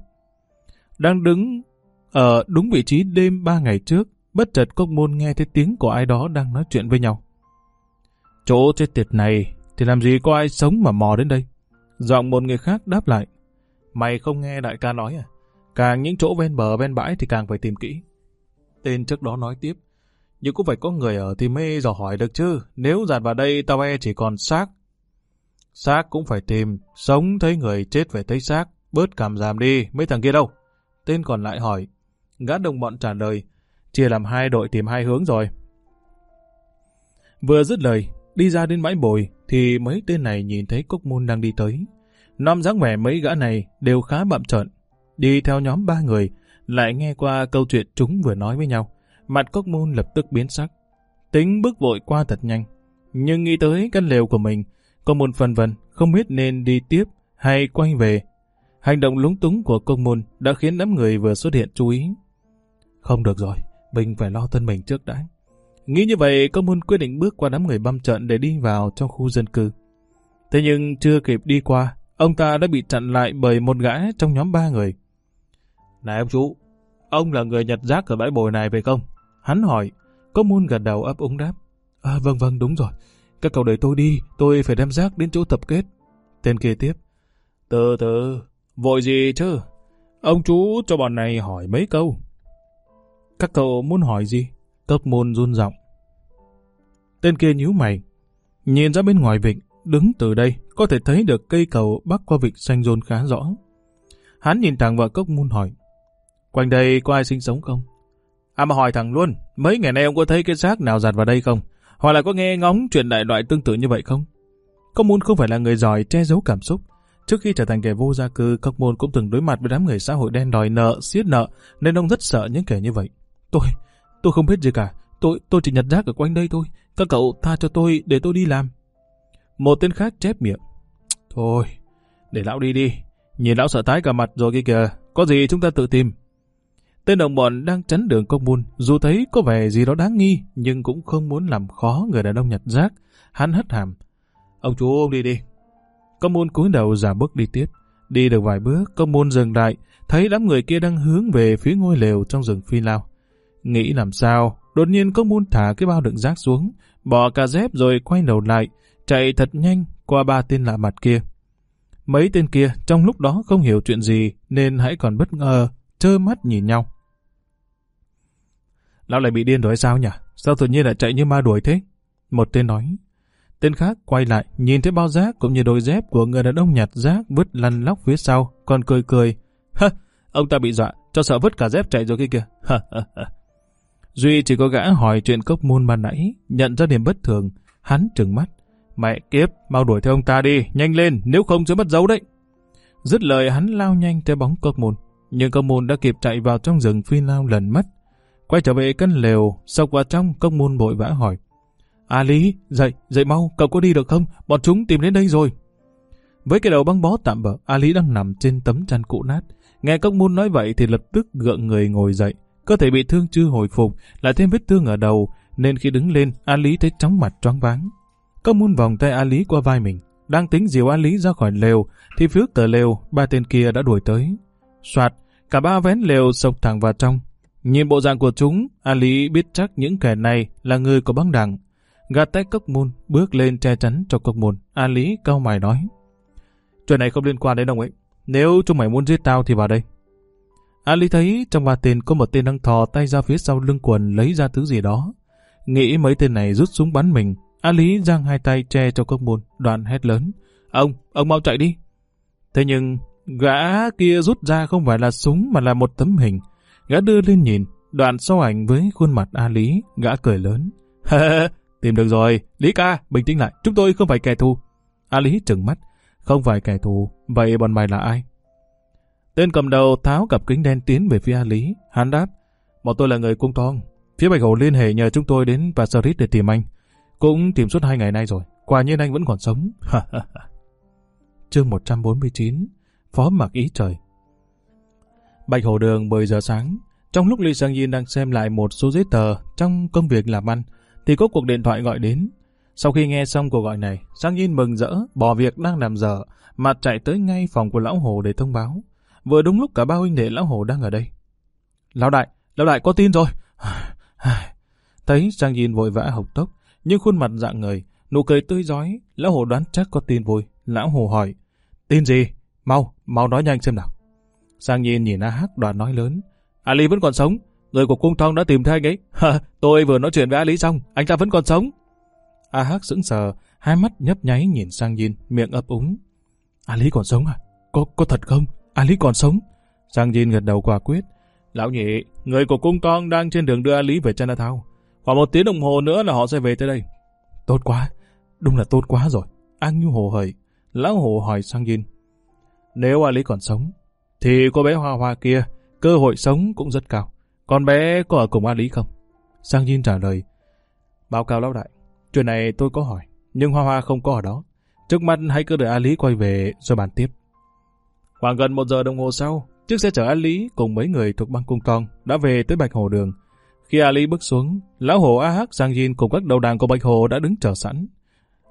Đang đứng ở đúng vị trí đêm ba ngày trước, bất chợt Cốc Môn nghe thấy tiếng của ai đó đang nói chuyện với nhau. Chỗ chết tiệt này thì làm gì có ai sống mà mò đến đây? Giọng một người khác đáp lại. Mày không nghe đại ca nói à? Càng những chỗ ven bờ ven bãi thì càng phải tìm kỹ. Tên trước đó nói tiếp. nhưng cũng phải có người ở thì mê dò hỏi được chứ. Nếu dạt vào đây tao e chỉ còn xác. Xác cũng phải tìm, sống thấy người chết phải thấy xác. Bớt cảm giảm đi, mấy thằng kia đâu? Tên còn lại hỏi. Gã đồng bọn trả lời, chia làm hai đội tìm hai hướng rồi. Vừa dứt lời, đi ra đến bãi bồi, thì mấy tên này nhìn thấy Cốc Môn đang đi tới. Năm dáng vẻ mấy gã này đều khá bậm trợn. Đi theo nhóm ba người, lại nghe qua câu chuyện chúng vừa nói với nhau. Mặt Cốc Môn lập tức biến sắc. Tính bước vội qua thật nhanh. Nhưng nghĩ tới căn lều của mình, Cúc Môn phần vần không biết nên đi tiếp hay quay về. Hành động lúng túng của công môn đã khiến đám người vừa xuất hiện chú ý. Không được rồi, mình phải lo thân mình trước đã. Nghĩ như vậy, công môn quyết định bước qua đám người băm trận để đi vào trong khu dân cư. Thế nhưng chưa kịp đi qua, ông ta đã bị chặn lại bởi một gã trong nhóm ba người. Này ông chú, ông là người nhặt rác ở bãi bồi này phải không? Hắn hỏi, công môn gật đầu ấp úng đáp. À, vâng vâng đúng rồi, các cậu đợi tôi đi, tôi phải đem rác đến chỗ tập kết. Tên kia tiếp. Từ từ, vội gì chứ? Ông chú cho bọn này hỏi mấy câu. Các cậu muốn hỏi gì? Cấp môn run giọng. Tên kia nhíu mày. Nhìn ra bên ngoài vịnh, đứng từ đây, có thể thấy được cây cầu bắc qua vịnh xanh rôn khá rõ. Hắn nhìn thẳng vào cốc môn hỏi. Quanh đây có ai sinh sống không? À mà hỏi thẳng luôn, mấy ngày nay ông có thấy cái xác nào giặt vào đây không? Hoặc là có nghe ngóng chuyện đại loại tương tự như vậy không? Cốc môn không phải là người giỏi che giấu cảm xúc. Trước khi trở thành kẻ vô gia cư, Cốc môn cũng từng đối mặt với đám người xã hội đen đòi nợ, siết nợ, nên ông rất sợ những kẻ như vậy. Tôi, tôi không biết gì cả. Tôi, tôi chỉ nhặt rác ở quanh đây thôi. Các cậu tha cho tôi để tôi đi làm. Một tên khác chép miệng. Thôi, để lão đi đi. Nhìn lão sợ tái cả mặt rồi kia kìa. Có gì chúng ta tự tìm. Tên đồng bọn đang chắn đường công môn, dù thấy có vẻ gì đó đáng nghi, nhưng cũng không muốn làm khó người đàn ông nhặt rác. Hắn hất hàm. Ông chú ông đi đi. Công môn cúi đầu giả bước đi tiếp. Đi được vài bước, công môn dừng lại, thấy đám người kia đang hướng về phía ngôi lều trong rừng phi lao. Nghĩ làm sao, đột nhiên công buôn thả cái bao đựng rác xuống, bỏ cả dép rồi quay đầu lại, chạy thật nhanh qua ba tên lạ mặt kia. Mấy tên kia trong lúc đó không hiểu chuyện gì nên hãy còn bất ngờ, trơ mắt nhìn nhau. Lão lại bị điên rồi sao nhỉ? Sao tự nhiên lại chạy như ma đuổi thế? Một tên nói. Tên khác quay lại, nhìn thấy bao rác cũng như đôi dép của người đàn ông nhặt rác vứt lăn lóc phía sau, còn cười cười. <laughs> Hơ, ông ta bị dọa, cho sợ vứt cả dép chạy rồi kia kìa. <laughs> Duy chỉ có gã hỏi chuyện cốc môn ban nãy, nhận ra điểm bất thường, hắn trừng mắt. Mẹ kiếp, mau đuổi theo ông ta đi, nhanh lên, nếu không sẽ mất dấu đấy. Dứt lời hắn lao nhanh theo bóng cốc môn, nhưng cốc môn đã kịp chạy vào trong rừng phi lao lần mất. Quay trở về căn lều, sọc vào trong, cốc môn bội vã hỏi. À Lý, dậy, dậy mau, cậu có đi được không? Bọn chúng tìm đến đây rồi. Với cái đầu băng bó tạm bỡ, A Lý đang nằm trên tấm chăn cũ nát. Nghe cốc môn nói vậy thì lập tức gượng người ngồi dậy. Cơ thể bị thương chưa hồi phục, lại thêm vết thương ở đầu, nên khi đứng lên, A Lý thấy chóng mặt choáng váng. Cốc môn vòng tay A Lý qua vai mình. Đang tính dìu A Lý ra khỏi lều, thì phía cửa lều, ba tên kia đã đuổi tới. Soạt, cả ba vén lều sộc thẳng vào trong. Nhìn bộ dạng của chúng, A Lý biết chắc những kẻ này là người của băng đảng. Gạt tay cốc môn, bước lên che chắn cho cốc môn. A Lý cao mày nói. Chuyện này không liên quan đến ông ấy. Nếu chúng mày muốn giết tao thì vào đây. A Lý thấy trong ba tên có một tên đang thò tay ra phía sau lưng quần lấy ra thứ gì đó. Nghĩ mấy tên này rút súng bắn mình. A Lý giang hai tay che cho các môn, Đoàn hét lớn. Ông, ông mau chạy đi. Thế nhưng, gã kia rút ra không phải là súng mà là một tấm hình. Gã đưa lên nhìn, đoạn so ảnh với khuôn mặt A Lý, gã cười lớn. Tìm được rồi, Lý ca, bình tĩnh lại, chúng tôi không phải kẻ thù. A Lý trừng mắt, không phải kẻ thù, vậy bọn mày là ai? Tên cầm đầu tháo cặp kính đen tiến về phía A Lý, hắn đáp, bọn tôi là người cung tong. Phía Bạch Hổ liên hệ nhờ chúng tôi đến paris để tìm anh. Cũng tìm suốt hai ngày nay rồi, quả nhiên anh vẫn còn sống. <laughs> Chương 149 Phó mặc ý trời Bạch Hổ Đường 10 giờ sáng, trong lúc Lý Sang Yin đang xem lại một số giấy tờ trong công việc làm ăn, thì có cuộc điện thoại gọi đến. Sau khi nghe xong cuộc gọi này, Sang Yin mừng rỡ, bỏ việc đang làm dở, mà chạy tới ngay phòng của Lão Hồ để thông báo. Vừa đúng lúc cả ba huynh đệ Lão Hồ đang ở đây. Lão Đại, Lão Đại có tin rồi. <sighs> Thấy Sang Yin vội vã học tốc, nhưng khuôn mặt dạng người, nụ cười tươi giói, Lão Hồ đoán chắc có tin vui. Lão Hồ hỏi, tin gì? Mau, mau nói nhanh xem nào. Sang Yin nhìn A Hắc đoàn nói lớn. Ali vẫn còn sống, người của cung thong đã tìm thấy anh ấy. <laughs> tôi vừa nói chuyện với A Lý xong, anh ta vẫn còn sống. A Hắc sững sờ, hai mắt nhấp nháy nhìn sang Jin, miệng ấp úng. A Lý còn sống à? Có có thật không? A Lý còn sống? Sang Jin gật đầu quả quyết. Lão nhị, người của cung tong đang trên đường đưa A Lý về Chinatown. Khoảng một tiếng đồng hồ nữa là họ sẽ về tới đây. Tốt quá, đúng là tốt quá rồi. An Như Hồ hời. Lão Hồ hỏi Sang Jin. Nếu A Lý còn sống, thì cô bé Hoa Hoa kia, cơ hội sống cũng rất cao. Con bé có ở cùng A Lý không? Sang Jin trả lời. Báo cáo lão đại, chuyện này tôi có hỏi, nhưng Hoa Hoa không có ở đó. Trước mắt hãy cứ đợi A Lý quay về rồi bàn tiếp. Khoảng gần một giờ đồng hồ sau, chiếc xe chở A Lý cùng mấy người thuộc băng cung tong đã về tới Bạch Hồ Đường. Khi A Lý bước xuống, lão hồ A Hắc Sang Jin cùng các đầu đàn của Bạch Hồ đã đứng chờ sẵn.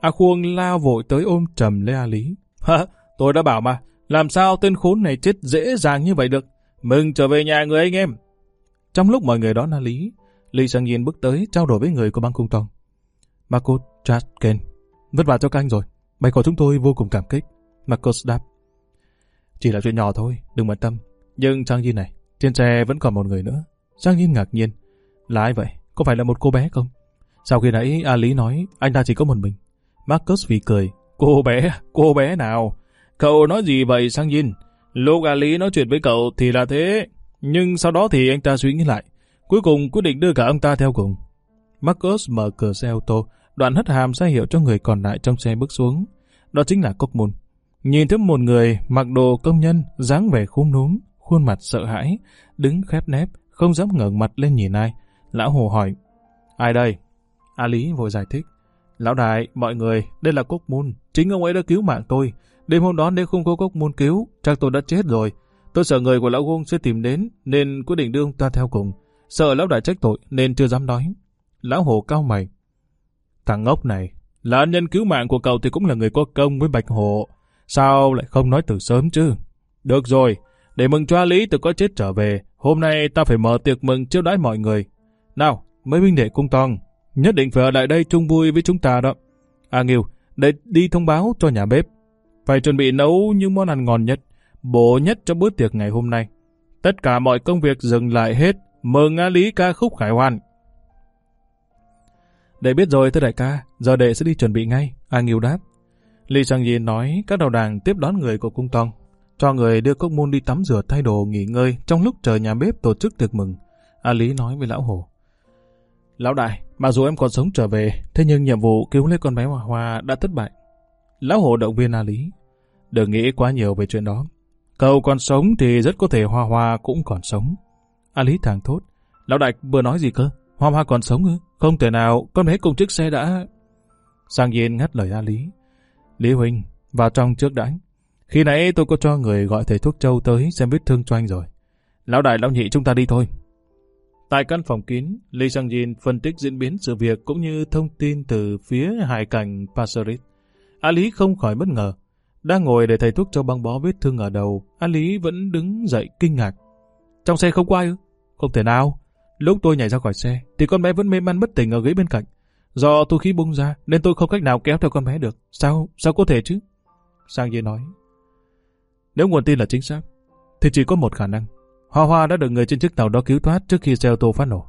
A Khuông lao vội tới ôm trầm lấy A Lý. Hả? Tôi đã bảo mà, làm sao tên khốn này chết dễ dàng như vậy được? Mừng trở về nhà người anh em. Trong lúc mọi người đón A Lý, Lý Sang Jin bước tới trao đổi với người của băng cung tong. Marcus Chad, Ken, vất vả cho các anh rồi. Bạch Hồ chúng tôi vô cùng cảm kích. Marcus đáp. Chỉ là chuyện nhỏ thôi, đừng bận tâm. Nhưng Trang Jin này, trên xe vẫn còn một người nữa. Trang Yin ngạc nhiên. Là ai vậy? Có phải là một cô bé không? Sau khi nãy A Lý nói anh ta chỉ có một mình. Marcus vì cười. Cô bé? À? Cô bé nào? Cậu nói gì vậy Sang Yin? Lúc A Lý nói chuyện với cậu thì là thế. Nhưng sau đó thì anh ta suy nghĩ lại. Cuối cùng quyết định đưa cả ông ta theo cùng. Marcus mở cửa xe ô tô, đoạn hất hàm ra hiệu cho người còn lại trong xe bước xuống. Đó chính là Cốc Môn. Nhìn thấy một người mặc đồ công nhân, dáng vẻ khúm núm, khuôn mặt sợ hãi, đứng khép nép, không dám ngẩng mặt lên nhìn ai. Lão Hồ hỏi, ai đây? A Lý vội giải thích, Lão đại, mọi người, đây là Cốc Môn, chính ông ấy đã cứu mạng tôi. Đêm hôm đó nếu không có Cốc Môn cứu, chắc tôi đã chết rồi. Tôi sợ người của lão Gông sẽ tìm đến, nên quyết định đưa ông ta theo cùng. Sợ lão đại trách tội, nên chưa dám nói. Lão Hồ cao mày. Thằng ngốc này, là nhân cứu mạng của cậu thì cũng là người có công với Bạch Hồ. Sao lại không nói từ sớm chứ? Được rồi, để mừng cho Lý từ có chết trở về, hôm nay ta phải mở tiệc mừng chiêu đãi mọi người. Nào, mấy binh đệ cung tòng, nhất định phải ở lại đây chung vui với chúng ta đó. À Nghiêu, để đi thông báo cho nhà bếp. Phải chuẩn bị nấu những món ăn ngon nhất, bổ nhất cho bữa tiệc ngày hôm nay. Tất cả mọi công việc dừng lại hết, mừng A Lý ca khúc khải hoàn. Đệ biết rồi thưa đại ca, giờ đệ sẽ đi chuẩn bị ngay. A Nghiêu đáp. Lý Sang Yin nói các đầu đàng tiếp đón người của cung tông, cho người đưa cốc môn đi tắm rửa thay đồ nghỉ ngơi trong lúc chờ nhà bếp tổ chức tiệc mừng. A Lý nói với lão hồ. Lão đại, mặc dù em còn sống trở về, thế nhưng nhiệm vụ cứu lấy con bé Hoa Hoa đã thất bại. Lão hồ động viên A Lý. Đừng nghĩ quá nhiều về chuyện đó. Cậu còn sống thì rất có thể Hoa Hoa cũng còn sống. A Lý thàng thốt. Lão đại vừa nói gì cơ? Hoa Hoa còn sống ư? Không thể nào, con bé cùng chiếc xe đã... Sang Yên ngắt lời A Lý. Lý Huynh, vào trong trước đã. Khi nãy tôi có cho người gọi thầy thuốc châu tới xem vết thương cho anh rồi. Lão đại lão nhị chúng ta đi thôi. Tại căn phòng kín, Lý Sang Jin phân tích diễn biến sự việc cũng như thông tin từ phía hải cảnh Passerit. A Lý không khỏi bất ngờ. Đang ngồi để thầy thuốc châu băng bó vết thương ở đầu, A Lý vẫn đứng dậy kinh ngạc. Trong xe không có ai ư? Không thể nào. Lúc tôi nhảy ra khỏi xe, thì con bé vẫn mê man bất tỉnh ở ghế bên cạnh. Do tu khí bung ra, nên tôi không cách nào kéo theo con bé được. Sao? Sao có thể chứ? Sang Dê nói. Nếu nguồn tin là chính xác, thì chỉ có một khả năng. Hoa Hoa đã được người trên chiếc tàu đó cứu thoát trước khi xe ô tô phát nổ.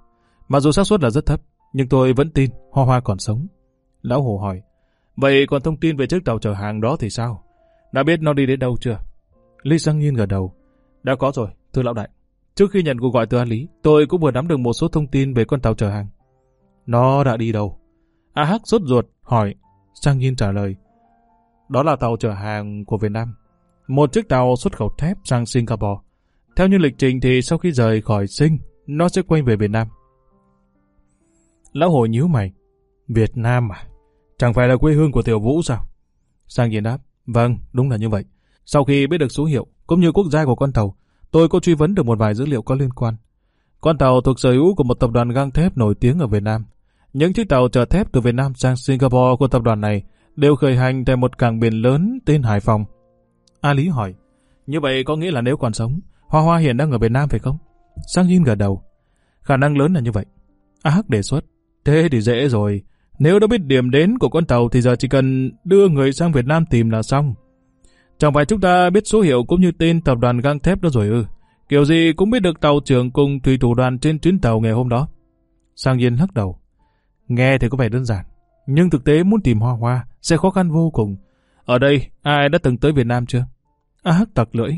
Mặc dù xác suất là rất thấp, nhưng tôi vẫn tin Hoa Hoa còn sống. Lão Hồ hỏi, vậy còn thông tin về chiếc tàu chở hàng đó thì sao? Đã biết nó đi đến đâu chưa? Lý Sang Nhiên gật đầu. Đã có rồi, thưa lão đại. Trước khi nhận cuộc gọi từ An Lý, tôi cũng vừa nắm được một số thông tin về con tàu chở hàng. Nó đã đi đâu? A Hắc sốt ruột hỏi. Sang Nhiên trả lời. Đó là tàu chở hàng của Việt Nam. Một chiếc tàu xuất khẩu thép sang Singapore. Theo như lịch trình thì sau khi rời khỏi Sing, nó sẽ quay về Việt Nam. Lão Hồ nhíu mày. Việt Nam à? Chẳng phải là quê hương của Tiểu Vũ sao? Sang Nhiên đáp. Vâng, đúng là như vậy. Sau khi biết được số hiệu, cũng như quốc gia của con tàu, tôi có truy vấn được một vài dữ liệu có liên quan. Con tàu thuộc sở hữu của một tập đoàn gang thép nổi tiếng ở Việt Nam. Những chiếc tàu chở thép từ Việt Nam sang Singapore của tập đoàn này đều khởi hành tại một cảng biển lớn tên Hải Phòng. A Lý hỏi, như vậy có nghĩa là nếu còn sống, Hoa Hoa hiện đang ở Việt Nam phải không? Sang Yin gật đầu. Khả năng lớn là như vậy. A Hắc đề xuất. Thế thì dễ rồi. Nếu đã biết điểm đến của con tàu thì giờ chỉ cần đưa người sang Việt Nam tìm là xong. Chẳng phải chúng ta biết số hiệu cũng như tên tập đoàn gang thép đó rồi ư. Kiểu gì cũng biết được tàu trưởng cùng thủy thủ đoàn trên chuyến tàu ngày hôm đó. Sang Yên lắc đầu. Nghe thì có vẻ đơn giản, nhưng thực tế muốn tìm hoa hoa sẽ khó khăn vô cùng. Ở đây, ai đã từng tới Việt Nam chưa? A Hắc tặc lưỡi.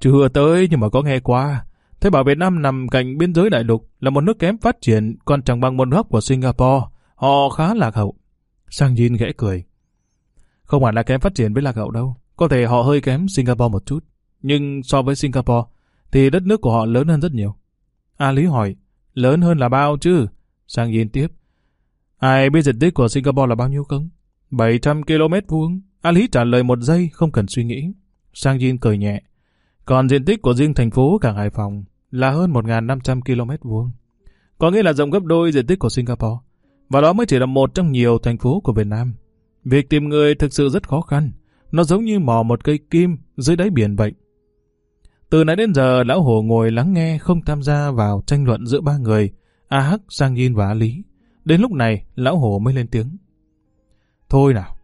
Chưa tới nhưng mà có nghe qua. Thế bảo Việt Nam nằm cạnh biên giới đại lục là một nước kém phát triển còn chẳng bằng một nước của Singapore. Họ khá lạc hậu. Sang Jin khẽ cười. Không hẳn là kém phát triển với lạc hậu đâu. Có thể họ hơi kém Singapore một chút. Nhưng so với Singapore thì đất nước của họ lớn hơn rất nhiều. A Lý hỏi, lớn hơn là bao chứ? Sang Jin tiếp. Ai biết diện tích của Singapore là bao nhiêu không? 700 km vuông. Ali Lý trả lời một giây không cần suy nghĩ. Sang Jin cười nhẹ. Còn diện tích của riêng thành phố Cảng Hải Phòng là hơn 1.500 km vuông. Có nghĩa là rộng gấp đôi diện tích của Singapore. Và đó mới chỉ là một trong nhiều thành phố của Việt Nam. Việc tìm người thực sự rất khó khăn. Nó giống như mò một cây kim dưới đáy biển vậy. Từ nãy đến giờ, Lão Hồ ngồi lắng nghe không tham gia vào tranh luận giữa ba người, A Hắc, Sang Yin và A Lý. Đến lúc này, Lão Hồ mới lên tiếng. Thôi nào,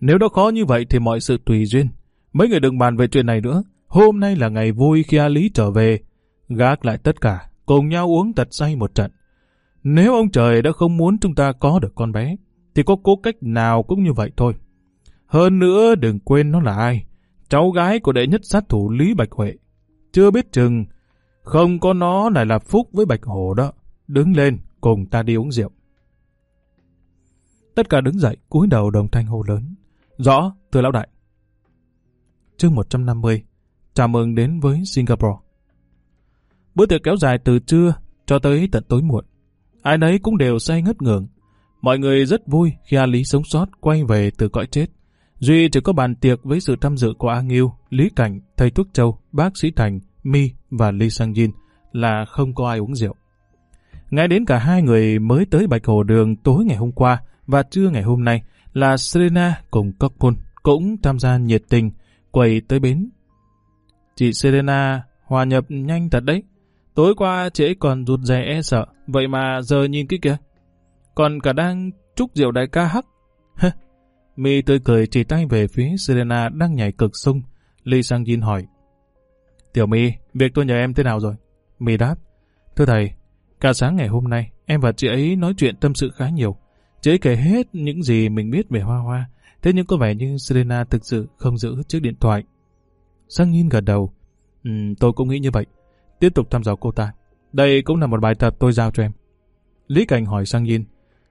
nếu đó khó như vậy thì mọi sự tùy duyên. Mấy người đừng bàn về chuyện này nữa. Hôm nay là ngày vui khi A Lý trở về. Gác lại tất cả, cùng nhau uống thật say một trận. Nếu ông trời đã không muốn chúng ta có được con bé, thì có cố cách nào cũng như vậy thôi. Hơn nữa đừng quên nó là ai. Cháu gái của đệ nhất sát thủ Lý Bạch Huệ. Chưa biết chừng, không có nó lại là phúc với Bạch Hổ đó. Đứng lên, cùng ta đi uống rượu. Tất cả đứng dậy, cúi đầu đồng thanh hô lớn. Rõ, thưa lão đại. Chương 150 Chào mừng đến với Singapore. Bữa tiệc kéo dài từ trưa cho tới tận tối muộn. Ai nấy cũng đều say ngất ngường. Mọi người rất vui khi A Lý sống sót quay về từ cõi chết. Duy chỉ có bàn tiệc với sự tham dự của A Nghiêu, Lý Cảnh, thầy Thuốc Châu, bác sĩ Thành, Mi và Lee Sang Jin là không có ai uống rượu. Ngay đến cả hai người mới tới Bạch Hồ Đường tối ngày hôm qua và trưa ngày hôm nay là Serena cùng Cockpon cũng tham gia nhiệt tình quầy tới bến. Chị Serena hòa nhập nhanh thật đấy. Tối qua chị ấy còn rụt rè e sợ, vậy mà giờ nhìn cái kìa. Còn cả đang chúc rượu đại ca hắc. Mi tươi cười chỉ tay về phía Serena đang nhảy cực sung. Lee Sang Jin hỏi. Tiểu Mi, việc tôi nhờ em thế nào rồi? Mi đáp. Thưa thầy, cả sáng ngày hôm nay, em và chị ấy nói chuyện tâm sự khá nhiều. Chị ấy kể hết những gì mình biết về Hoa Hoa. Thế nhưng có vẻ như Serena thực sự không giữ chiếc điện thoại. Sang nhìn gật đầu. Ừ, tôi cũng nghĩ như vậy. Tiếp tục thăm dò cô ta. Đây cũng là một bài tập tôi giao cho em. Lý Cảnh hỏi Sang Jin.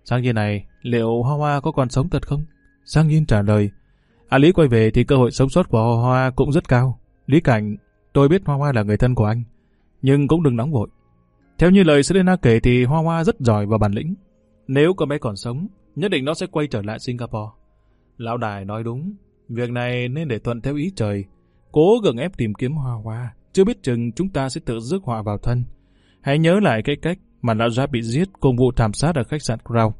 Sang Jin này, liệu Hoa Hoa có còn sống thật không? Sang Jin trả lời. À Lý quay về thì cơ hội sống sót của Hoa Hoa cũng rất cao. Lý Cảnh, tôi biết Hoa Hoa là người thân của anh. Nhưng cũng đừng nóng vội. Theo như lời Selena kể thì Hoa Hoa rất giỏi và bản lĩnh. Nếu con bé còn sống, nhất định nó sẽ quay trở lại Singapore. Lão Đài nói đúng, việc này nên để thuận theo ý trời. Cố gắng ép tìm kiếm Hoa Hoa, chưa biết chừng chúng ta sẽ tự rước họa vào thân. Hãy nhớ lại cái cách mà lão gia bị giết cùng vụ thảm sát ở khách sạn Crown.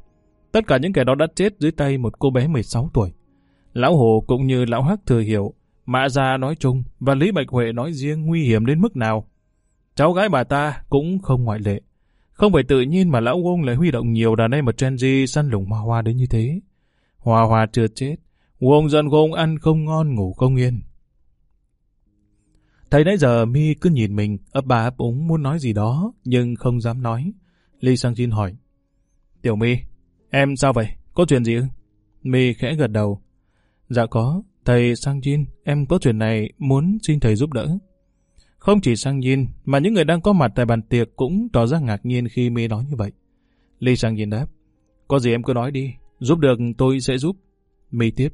Tất cả những kẻ đó đã chết dưới tay một cô bé 16 tuổi. Lão Hồ cũng như Lão Hắc thừa hiểu, Mã Gia nói chung và Lý Bạch Huệ nói riêng nguy hiểm đến mức nào. Cháu gái bà ta cũng không ngoại lệ. Không phải tự nhiên mà Lão Wong lại huy động nhiều đàn em ở Genji săn lùng Hoa Hoa đến như thế. Hoa Hoa chưa chết, Wong dần Wong ăn không ngon ngủ không yên. Thấy nãy giờ mi cứ nhìn mình, ấp bà ấp úng muốn nói gì đó, nhưng không dám nói. Lee Sang Jin hỏi. Tiểu mi, em sao vậy? Có chuyện gì ư? Mi khẽ gật đầu. Dạ có, thầy Sang Jin, em có chuyện này muốn xin thầy giúp đỡ. Không chỉ Sang Yin, mà những người đang có mặt tại bàn tiệc cũng tỏ ra ngạc nhiên khi Mi nói như vậy. Lee Sang Yin đáp. Có gì em cứ nói đi, giúp được tôi sẽ giúp. Mi tiếp.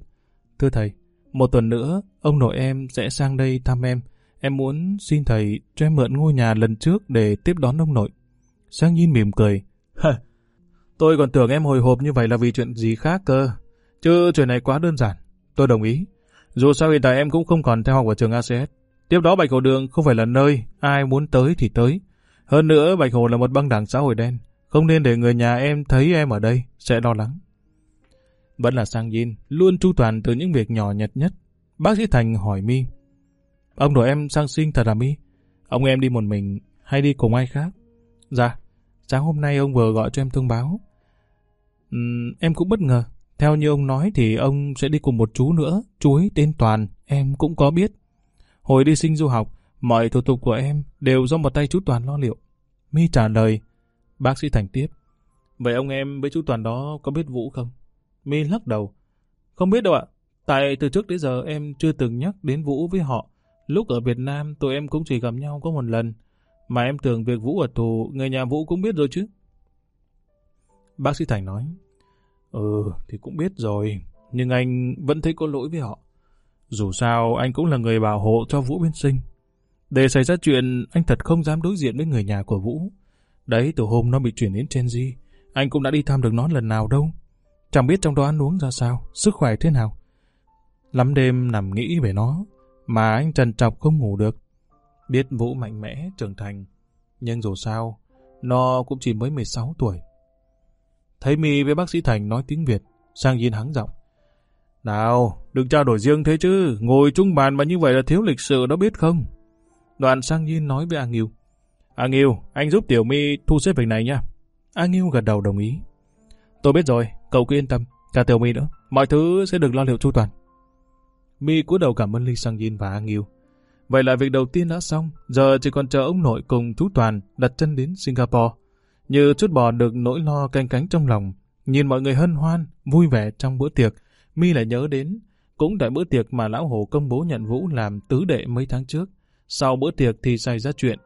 Thưa thầy, một tuần nữa, ông nội em sẽ sang đây thăm em. Em muốn xin thầy cho em mượn ngôi nhà lần trước để tiếp đón ông nội. Sang Yin mỉm cười. tôi còn tưởng em hồi hộp như vậy là vì chuyện gì khác cơ. Chứ chuyện này quá đơn giản. Tôi đồng ý. Dù sao hiện tại em cũng không còn theo học ở trường ACS. Tiếp đó Bạch Hồ Đường không phải là nơi ai muốn tới thì tới. Hơn nữa Bạch Hồ là một băng đảng xã hội đen. Không nên để người nhà em thấy em ở đây, sẽ lo lắng. Vẫn là Sang Yin, luôn chu toàn từ những việc nhỏ nhặt nhất. Bác sĩ Thành hỏi mi Ông nội em sang sinh thật à mi Ông em đi một mình hay đi cùng ai khác? Dạ, sáng hôm nay ông vừa gọi cho em thông báo. Uhm, em cũng bất ngờ. Theo như ông nói thì ông sẽ đi cùng một chú nữa, chú ấy tên Toàn, em cũng có biết. Hồi đi sinh du học, Mọi thủ tục của em đều do một tay chú Toàn lo liệu. Mi trả lời. Bác sĩ Thành tiếp. Vậy ông em với chú Toàn đó có biết Vũ không? Mi lắc đầu. Không biết đâu ạ. Tại từ trước đến giờ em chưa từng nhắc đến Vũ với họ. Lúc ở Việt Nam tụi em cũng chỉ gặp nhau có một lần. Mà em tưởng việc Vũ ở tù, người nhà Vũ cũng biết rồi chứ. Bác sĩ Thành nói. Ừ, thì cũng biết rồi. Nhưng anh vẫn thấy có lỗi với họ. Dù sao, anh cũng là người bảo hộ cho Vũ Biên Sinh. Để xảy ra chuyện, anh thật không dám đối diện với người nhà của Vũ. Đấy, từ hôm nó bị chuyển đến Chenji, anh cũng đã đi thăm được nó lần nào đâu. Chẳng biết trong đó ăn uống ra sao, sức khỏe thế nào. Lắm đêm nằm nghĩ về nó, mà anh trần trọc không ngủ được. Biết Vũ mạnh mẽ, trưởng thành, nhưng dù sao, nó cũng chỉ mới 16 tuổi. Thấy mi với bác sĩ Thành nói tiếng Việt, sang Yin hắng giọng. Nào, đừng trao đổi riêng thế chứ, ngồi chung bàn mà như vậy là thiếu lịch sự đó biết không? Đoàn sang Yin nói với A Nghiêu. A Nghiêu, anh giúp Tiểu My thu xếp việc này nha. A Nghiêu gật đầu đồng ý. Tôi biết rồi, cậu cứ yên tâm, cả Tiểu My nữa, mọi thứ sẽ được lo liệu chu toàn. My cúi đầu cảm ơn Lee Sang Yin và A Nghiêu. Vậy là việc đầu tiên đã xong, giờ chỉ còn chờ ông nội cùng chú Toàn đặt chân đến Singapore. Như chút bỏ được nỗi lo canh cánh trong lòng, nhìn mọi người hân hoan, vui vẻ trong bữa tiệc, Mi lại nhớ đến, cũng tại bữa tiệc mà Lão Hồ công bố nhận Vũ làm tứ đệ mấy tháng trước. Sau bữa tiệc thì xảy ra chuyện.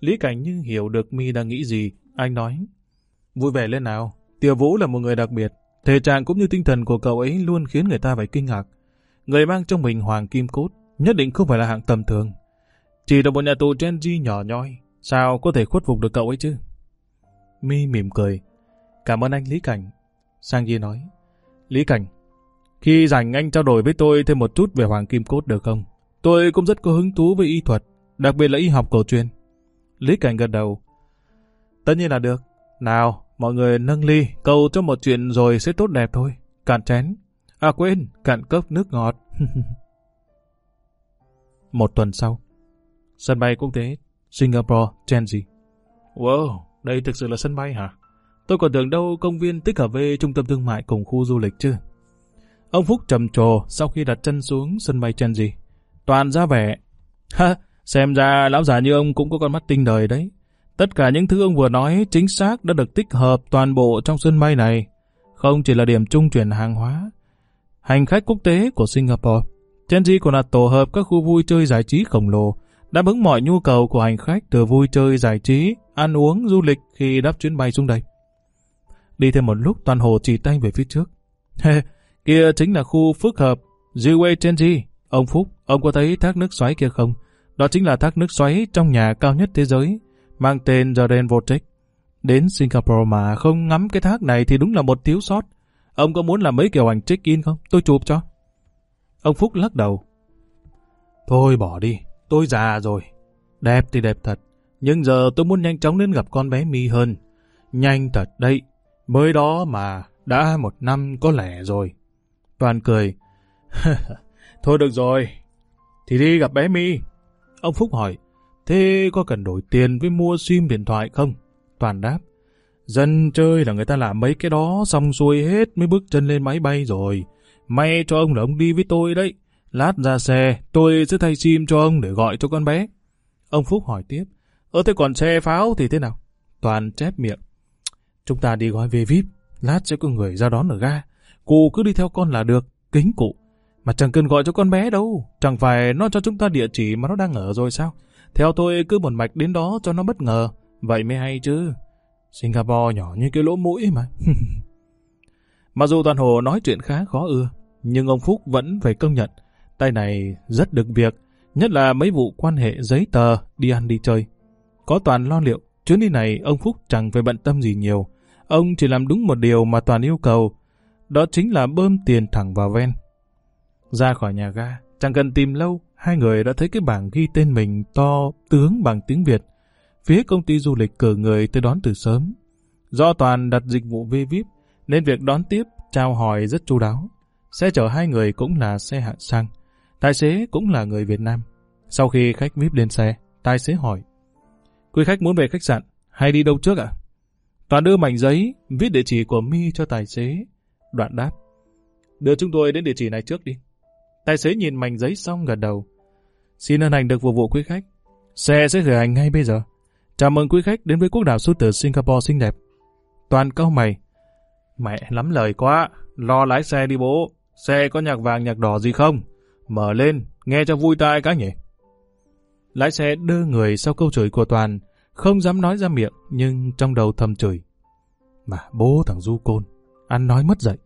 Lý Cảnh như hiểu được Mi đang nghĩ gì, anh nói. Vui vẻ lên nào, Tiểu Vũ là một người đặc biệt, thể trạng cũng như tinh thần của cậu ấy luôn khiến người ta phải kinh ngạc. Người mang trong mình hoàng kim cốt, nhất định không phải là hạng tầm thường. Chỉ là một nhà tù Genji nhỏ nhoi, sao có thể khuất phục được cậu ấy chứ? Mi mỉm cười. Cảm ơn anh Lý Cảnh. Sang Di nói. Lý Cảnh, khi rảnh anh trao đổi với tôi thêm một chút về hoàng kim cốt được không? Tôi cũng rất có hứng thú với y thuật, đặc biệt là y học cổ truyền. Lý Cảnh gật đầu. Tất nhiên là được. Nào, mọi người nâng ly, cầu cho một chuyện rồi sẽ tốt đẹp thôi. Cạn chén. À quên, cạn cốc nước ngọt. <laughs> một tuần sau, sân bay quốc tế Singapore, Chenji. Wow, đây thực sự là sân bay hả? Tôi còn tưởng đâu công viên tích hợp với trung tâm thương mại cùng khu du lịch chứ. Ông Phúc trầm trồ sau khi đặt chân xuống sân bay Chenji. Toàn ra vẻ. Ha, xem ra lão già như ông cũng có con mắt tinh đời đấy. Tất cả những thứ ông vừa nói chính xác đã được tích hợp toàn bộ trong sân bay này. Không chỉ là điểm trung chuyển hàng hóa. Hành khách quốc tế của Singapore. Chenji còn là tổ hợp các khu vui chơi giải trí khổng lồ, đáp ứng mọi nhu cầu của hành khách từ vui chơi giải trí, ăn uống, du lịch khi đáp chuyến bay xuống đây. Đi thêm một lúc toàn hồ chỉ tay về phía trước. <laughs> kia chính là khu phức hợp Ziway Chenji. Ông Phúc, ông có thấy thác nước xoáy kia không? Đó chính là thác nước xoáy trong nhà cao nhất thế giới, mang tên Jordan Vortex. Đến Singapore mà không ngắm cái thác này thì đúng là một thiếu sót. Ông có muốn làm mấy kiểu ảnh check-in không? Tôi chụp cho. Ông Phúc lắc đầu. Thôi bỏ đi, tôi già rồi. Đẹp thì đẹp thật, nhưng giờ tôi muốn nhanh chóng đến gặp con bé mi hơn. Nhanh thật đấy, mới đó mà đã một năm có lẻ rồi. Toàn cười. <laughs> Thôi được rồi, thì đi gặp bé mi. Ông Phúc hỏi, thế có cần đổi tiền với mua sim điện thoại không? Toàn đáp, dân chơi là người ta làm mấy cái đó xong xuôi hết mới bước chân lên máy bay rồi. May cho ông là ông đi với tôi đấy. Lát ra xe, tôi sẽ thay sim cho ông để gọi cho con bé. Ông Phúc hỏi tiếp, ơ thế còn xe pháo thì thế nào? Toàn chép miệng. Chúng ta đi gói về VIP, lát sẽ có người ra đón ở ga. Cụ cứ đi theo con là được, kính cụ. Mà chẳng cần gọi cho con bé đâu, chẳng phải nó cho chúng ta địa chỉ mà nó đang ở rồi sao? Theo tôi cứ một mạch đến đó cho nó bất ngờ, vậy mới hay chứ. Singapore nhỏ như cái lỗ mũi mà. <laughs> Mặc dù Toàn Hồ nói chuyện khá khó ưa, nhưng ông Phúc vẫn phải công nhận, tay này rất được việc, nhất là mấy vụ quan hệ giấy tờ, đi ăn đi chơi. Có Toàn lo liệu, chuyến đi này ông Phúc chẳng phải bận tâm gì nhiều, ông chỉ làm đúng một điều mà Toàn yêu cầu, đó chính là bơm tiền thẳng vào ven. Ra khỏi nhà ga, chẳng cần tìm lâu, hai người đã thấy cái bảng ghi tên mình to tướng bằng tiếng Việt. Phía công ty du lịch cử người tới đón từ sớm. Do Toàn đặt dịch vụ VIP, nên việc đón tiếp, chào hỏi rất chu đáo. Xe chở hai người cũng là xe hạng sang. Tài xế cũng là người Việt Nam. Sau khi khách VIP lên xe, tài xế hỏi. Quý khách muốn về khách sạn, hay đi đâu trước ạ? Toàn đưa mảnh giấy, viết địa chỉ của mi cho tài xế. Đoạn đáp. Đưa chúng tôi đến địa chỉ này trước đi. Tài xế nhìn mảnh giấy xong gật đầu. Xin ân hành được phục vụ quý khách. Xe sẽ khởi hành ngay bây giờ. Chào mừng quý khách đến với quốc đảo số tử Singapore xinh đẹp. Toàn câu mày. Mẹ lắm lời quá, lo lái xe đi bố. Xe có nhạc vàng nhạc đỏ gì không? Mở lên, nghe cho vui tai cái nhỉ. Lái xe đưa người sau câu chửi của Toàn, không dám nói ra miệng, nhưng trong đầu thầm chửi. Mà bố thằng Du Côn, ăn nói mất dậy.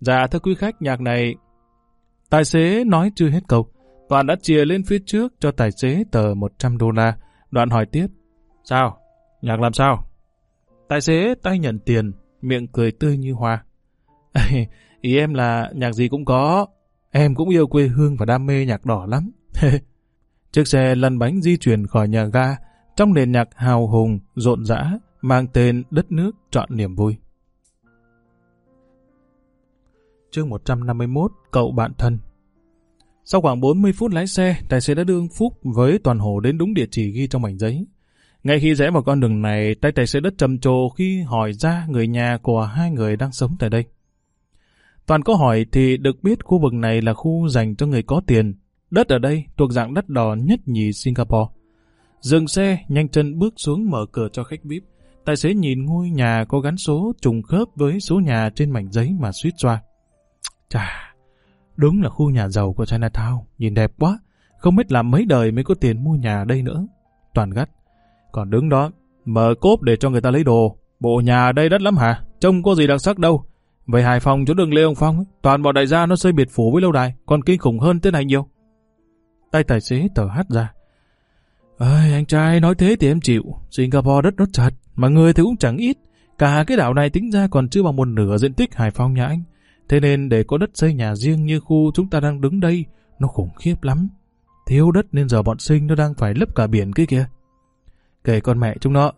Dạ thưa quý khách, nhạc này... Tài xế nói chưa hết câu. Toàn đã chìa lên phía trước cho tài xế tờ 100 đô la. Đoạn hỏi tiếp. Sao? Nhạc làm sao? Tài xế tay nhận tiền, miệng cười tươi như hoa. <laughs> Ý em là nhạc gì cũng có. Em cũng yêu quê hương và đam mê nhạc đỏ lắm. <laughs> Chiếc xe lăn bánh di chuyển khỏi nhà ga trong nền nhạc hào hùng, rộn rã, mang tên Đất nước chọn niềm vui. Chương 151, Cậu bạn thân Sau khoảng 40 phút lái xe, tài xế đã đưa ông Phúc với toàn hồ đến đúng địa chỉ ghi trong mảnh giấy. Ngay khi rẽ vào con đường này, tay tài xế đất trầm trồ khi hỏi ra người nhà của hai người đang sống tại đây. Toàn có hỏi thì được biết khu vực này là khu dành cho người có tiền. Đất ở đây thuộc dạng đất đỏ nhất nhì Singapore. Dừng xe, nhanh chân bước xuống mở cửa cho khách VIP. Tài xế nhìn ngôi nhà có gắn số trùng khớp với số nhà trên mảnh giấy mà suýt xoa. Chà, đúng là khu nhà giàu của Chinatown, nhìn đẹp quá. Không biết làm mấy đời mới có tiền mua nhà đây nữa. Toàn gắt. Còn đứng đó, mở cốp để cho người ta lấy đồ. Bộ nhà đây đắt lắm hả? Trông có gì đặc sắc đâu. Vậy Hải Phòng chỗ đường Lê Hồng Phong, toàn bộ đại gia nó xây biệt phủ với lâu đài, còn kinh khủng hơn thế này nhiều. Tay tài xế tờ hát ra. Ơi, anh trai nói thế thì em chịu. Singapore đất nó chật, mà người thì cũng chẳng ít. Cả cái đảo này tính ra còn chưa bằng một nửa diện tích Hải Phòng nhà anh. Thế nên để có đất xây nhà riêng như khu chúng ta đang đứng đây, nó khủng khiếp lắm. Thiếu đất nên giờ bọn sinh nó đang phải lấp cả biển kia kìa. Kể con mẹ chúng nó.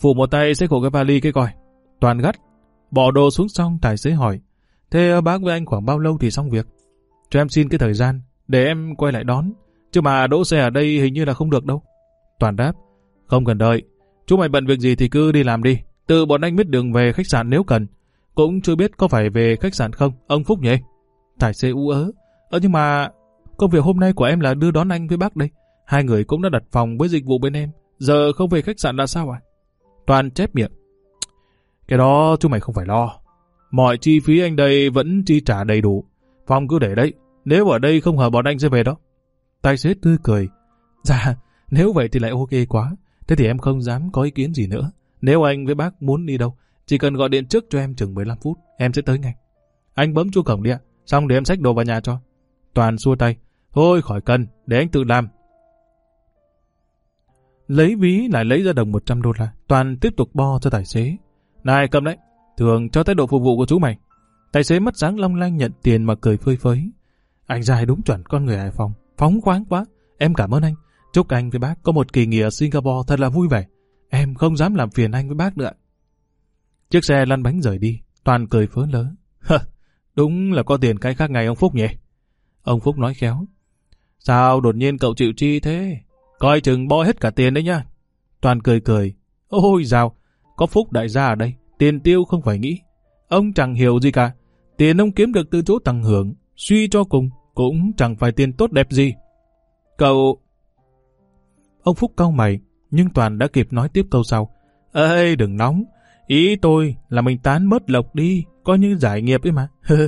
Phụ một tay sẽ khổ cái vali kia coi. Toàn gắt. Bỏ đồ xuống xong tài xế hỏi. Thế ờ, bác với anh khoảng bao lâu thì xong việc? Cho em xin cái thời gian để em quay lại đón. Chứ mà đỗ xe ở đây hình như là không được đâu. Toàn đáp. Không cần đợi. Chú mày bận việc gì thì cứ đi làm đi. Tự bọn anh biết đường về khách sạn nếu cần. Cũng chưa biết có phải về khách sạn không, ông Phúc nhỉ? Tài xế u ớ. Ơ nhưng mà công việc hôm nay của em là đưa đón anh với bác đây. Hai người cũng đã đặt phòng với dịch vụ bên em. Giờ không về khách sạn là sao à? Toàn chép miệng. Cái đó chú mày không phải lo. Mọi chi phí anh đây vẫn chi trả đầy đủ. Phòng cứ để đấy. Nếu ở đây không hợp bọn anh sẽ về đó. Tài xế tươi cười. Dạ, nếu vậy thì lại ok quá. Thế thì em không dám có ý kiến gì nữa. Nếu anh với bác muốn đi đâu, chỉ cần gọi điện trước cho em chừng 15 phút, em sẽ tới ngay. Anh bấm chuông cổng đi ạ, xong để em xách đồ vào nhà cho. Toàn xua tay. Thôi khỏi cần, để anh tự làm. Lấy ví lại lấy ra đồng 100 đô la. Toàn tiếp tục bo cho tài xế. Này cầm đấy, thường cho thái độ phục vụ của chú mày. Tài xế mất dáng long lanh nhận tiền mà cười phơi phới. Anh dài đúng chuẩn con người Hải Phòng. Phóng khoáng quá. Em cảm ơn anh. Chúc anh với bác có một kỳ nghỉ ở Singapore thật là vui vẻ. Em không dám làm phiền anh với bác nữa. Chiếc xe lăn bánh rời đi. Toàn cười phớ lớn. <laughs> đúng là có tiền cái khác ngày ông Phúc nhỉ? Ông Phúc nói khéo. Sao đột nhiên cậu chịu chi thế? Coi chừng bo hết cả tiền đấy nha. Toàn cười cười. Ôi dào, có Phúc đại gia ở đây. Tiền tiêu không phải nghĩ. Ông chẳng hiểu gì cả. Tiền ông kiếm được từ chỗ tầng hưởng. Suy cho cùng, cũng chẳng phải tiền tốt đẹp gì. Cậu... Ông Phúc cau mày, nhưng Toàn đã kịp nói tiếp câu sau. Ê, đừng nóng. Ý tôi là mình tán bớt lộc đi, coi như giải nghiệp ấy mà. <laughs>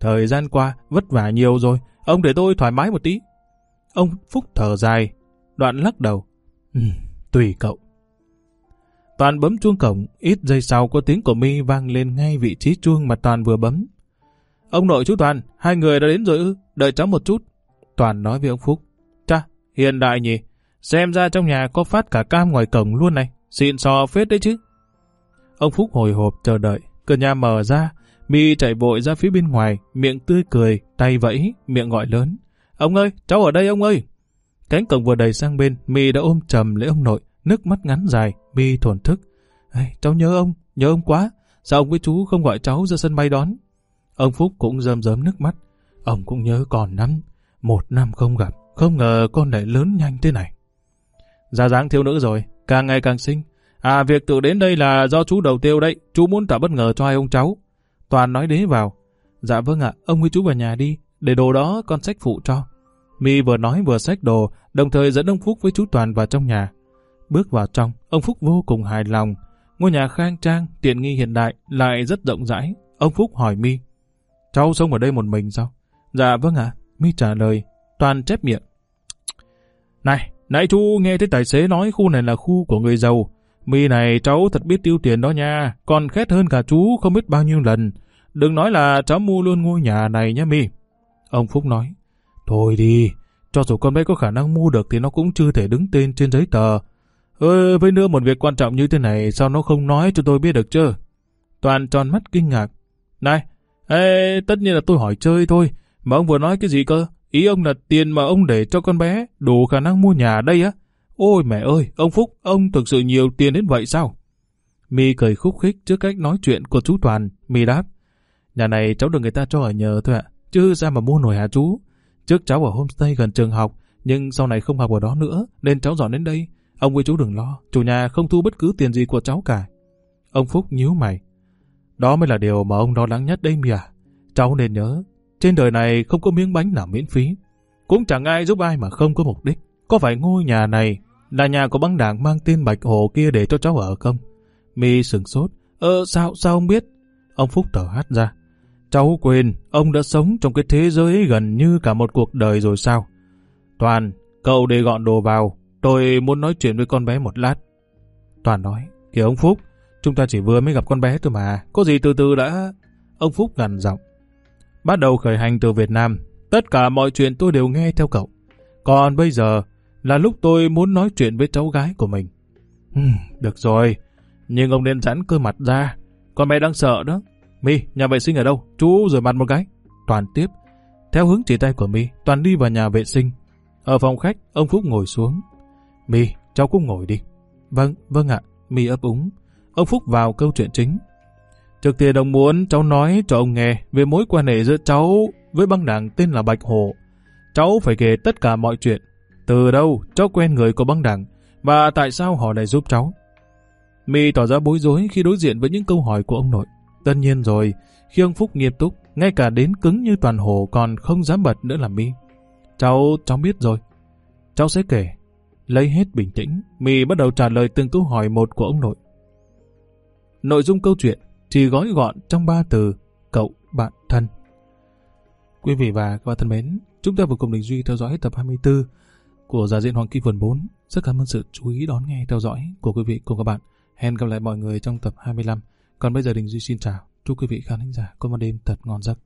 Thời gian qua, vất vả nhiều rồi. Ông để tôi thoải mái một tí. Ông Phúc thở dài, đoạn lắc đầu. Ừ, tùy cậu. Toàn bấm chuông cổng, ít giây sau có tiếng của mi vang lên ngay vị trí chuông mà Toàn vừa bấm. Ông nội chú Toàn, hai người đã đến rồi ư, đợi cháu một chút. Toàn nói với ông Phúc. Cha, hiện đại nhỉ, xem ra trong nhà có phát cả cam ngoài cổng luôn này, xịn sò phết đấy chứ. Ông Phúc hồi hộp chờ đợi, cửa nhà mở ra, mi chạy vội ra phía bên ngoài, miệng tươi cười, tay vẫy, miệng gọi lớn. Ông ơi, cháu ở đây ông ơi. Cánh cổng vừa đẩy sang bên, mi đã ôm trầm lấy ông nội, nước mắt ngắn dài, mi thổn thức. Hey, cháu nhớ ông, nhớ ông quá, sao ông với chú không gọi cháu ra sân bay đón? Ông Phúc cũng rơm rớm nước mắt. Ông cũng nhớ còn năm, một năm không gặp, không ngờ con lại lớn nhanh thế này. Ra dáng thiếu nữ rồi, càng ngày càng xinh. À, việc tự đến đây là do chú đầu tiêu đấy, chú muốn tạo bất ngờ cho hai ông cháu. Toàn nói đế vào. Dạ vâng ạ, ông với chú vào nhà đi, để đồ đó con sách phụ cho. Mi vừa nói vừa xách đồ, đồng thời dẫn ông Phúc với chú Toàn vào trong nhà. Bước vào trong, ông Phúc vô cùng hài lòng. Ngôi nhà khang trang, tiện nghi hiện đại, lại rất rộng rãi. Ông Phúc hỏi mi, cháu sống ở đây một mình sao? Dạ vâng ạ, mi trả lời. Toàn chép miệng. Này, nãy chú nghe thấy tài xế nói khu này là khu của người giàu. Mi này cháu thật biết tiêu tiền đó nha, còn khét hơn cả chú không biết bao nhiêu lần. Đừng nói là cháu mua luôn ngôi nhà này nhé Mi. Ông Phúc nói, thôi đi, cho dù con bé có khả năng mua được thì nó cũng chưa thể đứng tên trên giấy tờ. Ơ, với nữa một việc quan trọng như thế này sao nó không nói cho tôi biết được chứ? Toàn tròn mắt kinh ngạc. Này, ê, tất nhiên là tôi hỏi chơi thôi, mà ông vừa nói cái gì cơ? Ý ông là tiền mà ông để cho con bé đủ khả năng mua nhà đây á? Ôi mẹ ơi, ông Phúc, ông thực sự nhiều tiền đến vậy sao? Mi cười khúc khích trước cách nói chuyện của chú Toàn. Mi đáp, nhà này cháu được người ta cho ở nhờ thôi ạ, chứ ra mà mua nổi hả chú? Trước cháu ở homestay gần trường học, nhưng sau này không học ở đó nữa, nên cháu dọn đến đây. Ông với chú đừng lo, chủ nhà không thu bất cứ tiền gì của cháu cả. Ông Phúc nhíu mày. Đó mới là điều mà ông lo lắng nhất đây mìa. à. Cháu nên nhớ, trên đời này không có miếng bánh nào miễn phí. Cũng chẳng ai giúp ai mà không có mục đích. Có phải ngôi nhà này là nhà của băng đảng mang tin Bạch Hồ kia để cho cháu ở không? Mi sừng sốt. Ờ sao, sao ông biết? Ông Phúc thở hát ra. Cháu quên, ông đã sống trong cái thế giới gần như cả một cuộc đời rồi sao? Toàn, cậu để gọn đồ vào, tôi muốn nói chuyện với con bé một lát. Toàn nói, kìa ông Phúc, chúng ta chỉ vừa mới gặp con bé thôi mà, có gì từ từ đã... Ông Phúc gằn giọng. Bắt đầu khởi hành từ Việt Nam, tất cả mọi chuyện tôi đều nghe theo cậu. Còn bây giờ là lúc tôi muốn nói chuyện với cháu gái của mình. Ừ, được rồi, nhưng ông nên giãn cơ mặt ra, con bé đang sợ đó. Mi, nhà vệ sinh ở đâu? Chú rửa mặt một cái. Toàn tiếp. Theo hướng chỉ tay của Mi, Toàn đi vào nhà vệ sinh. Ở phòng khách, ông Phúc ngồi xuống. Mi, cháu cũng ngồi đi. Vâng, vâng ạ. Mi ấp úng. Ông Phúc vào câu chuyện chính. Trước tiên ông muốn cháu nói cho ông nghe về mối quan hệ giữa cháu với băng đảng tên là Bạch Hồ. Cháu phải kể tất cả mọi chuyện. Từ đâu cháu quen người của băng đảng và tại sao họ lại giúp cháu. Mi tỏ ra bối rối khi đối diện với những câu hỏi của ông nội. Tất nhiên rồi, khi ông Phúc nghiêm túc, ngay cả đến cứng như toàn hồ còn không dám bật nữa là Mi. Cháu, cháu biết rồi. Cháu sẽ kể. Lấy hết bình tĩnh, Mi bắt đầu trả lời từng câu hỏi một của ông nội. Nội dung câu chuyện chỉ gói gọn trong ba từ cậu bạn thân. Quý vị và các bạn thân mến, chúng ta vừa cùng Đình Duy theo dõi tập 24 của Giả diện Hoàng Kim phần 4. Rất cảm ơn sự chú ý đón nghe, theo dõi của quý vị cùng các bạn. Hẹn gặp lại mọi người trong tập 25. Còn bây giờ Đình Duy xin chào. Chúc quý vị khán giả có một đêm thật ngon giấc.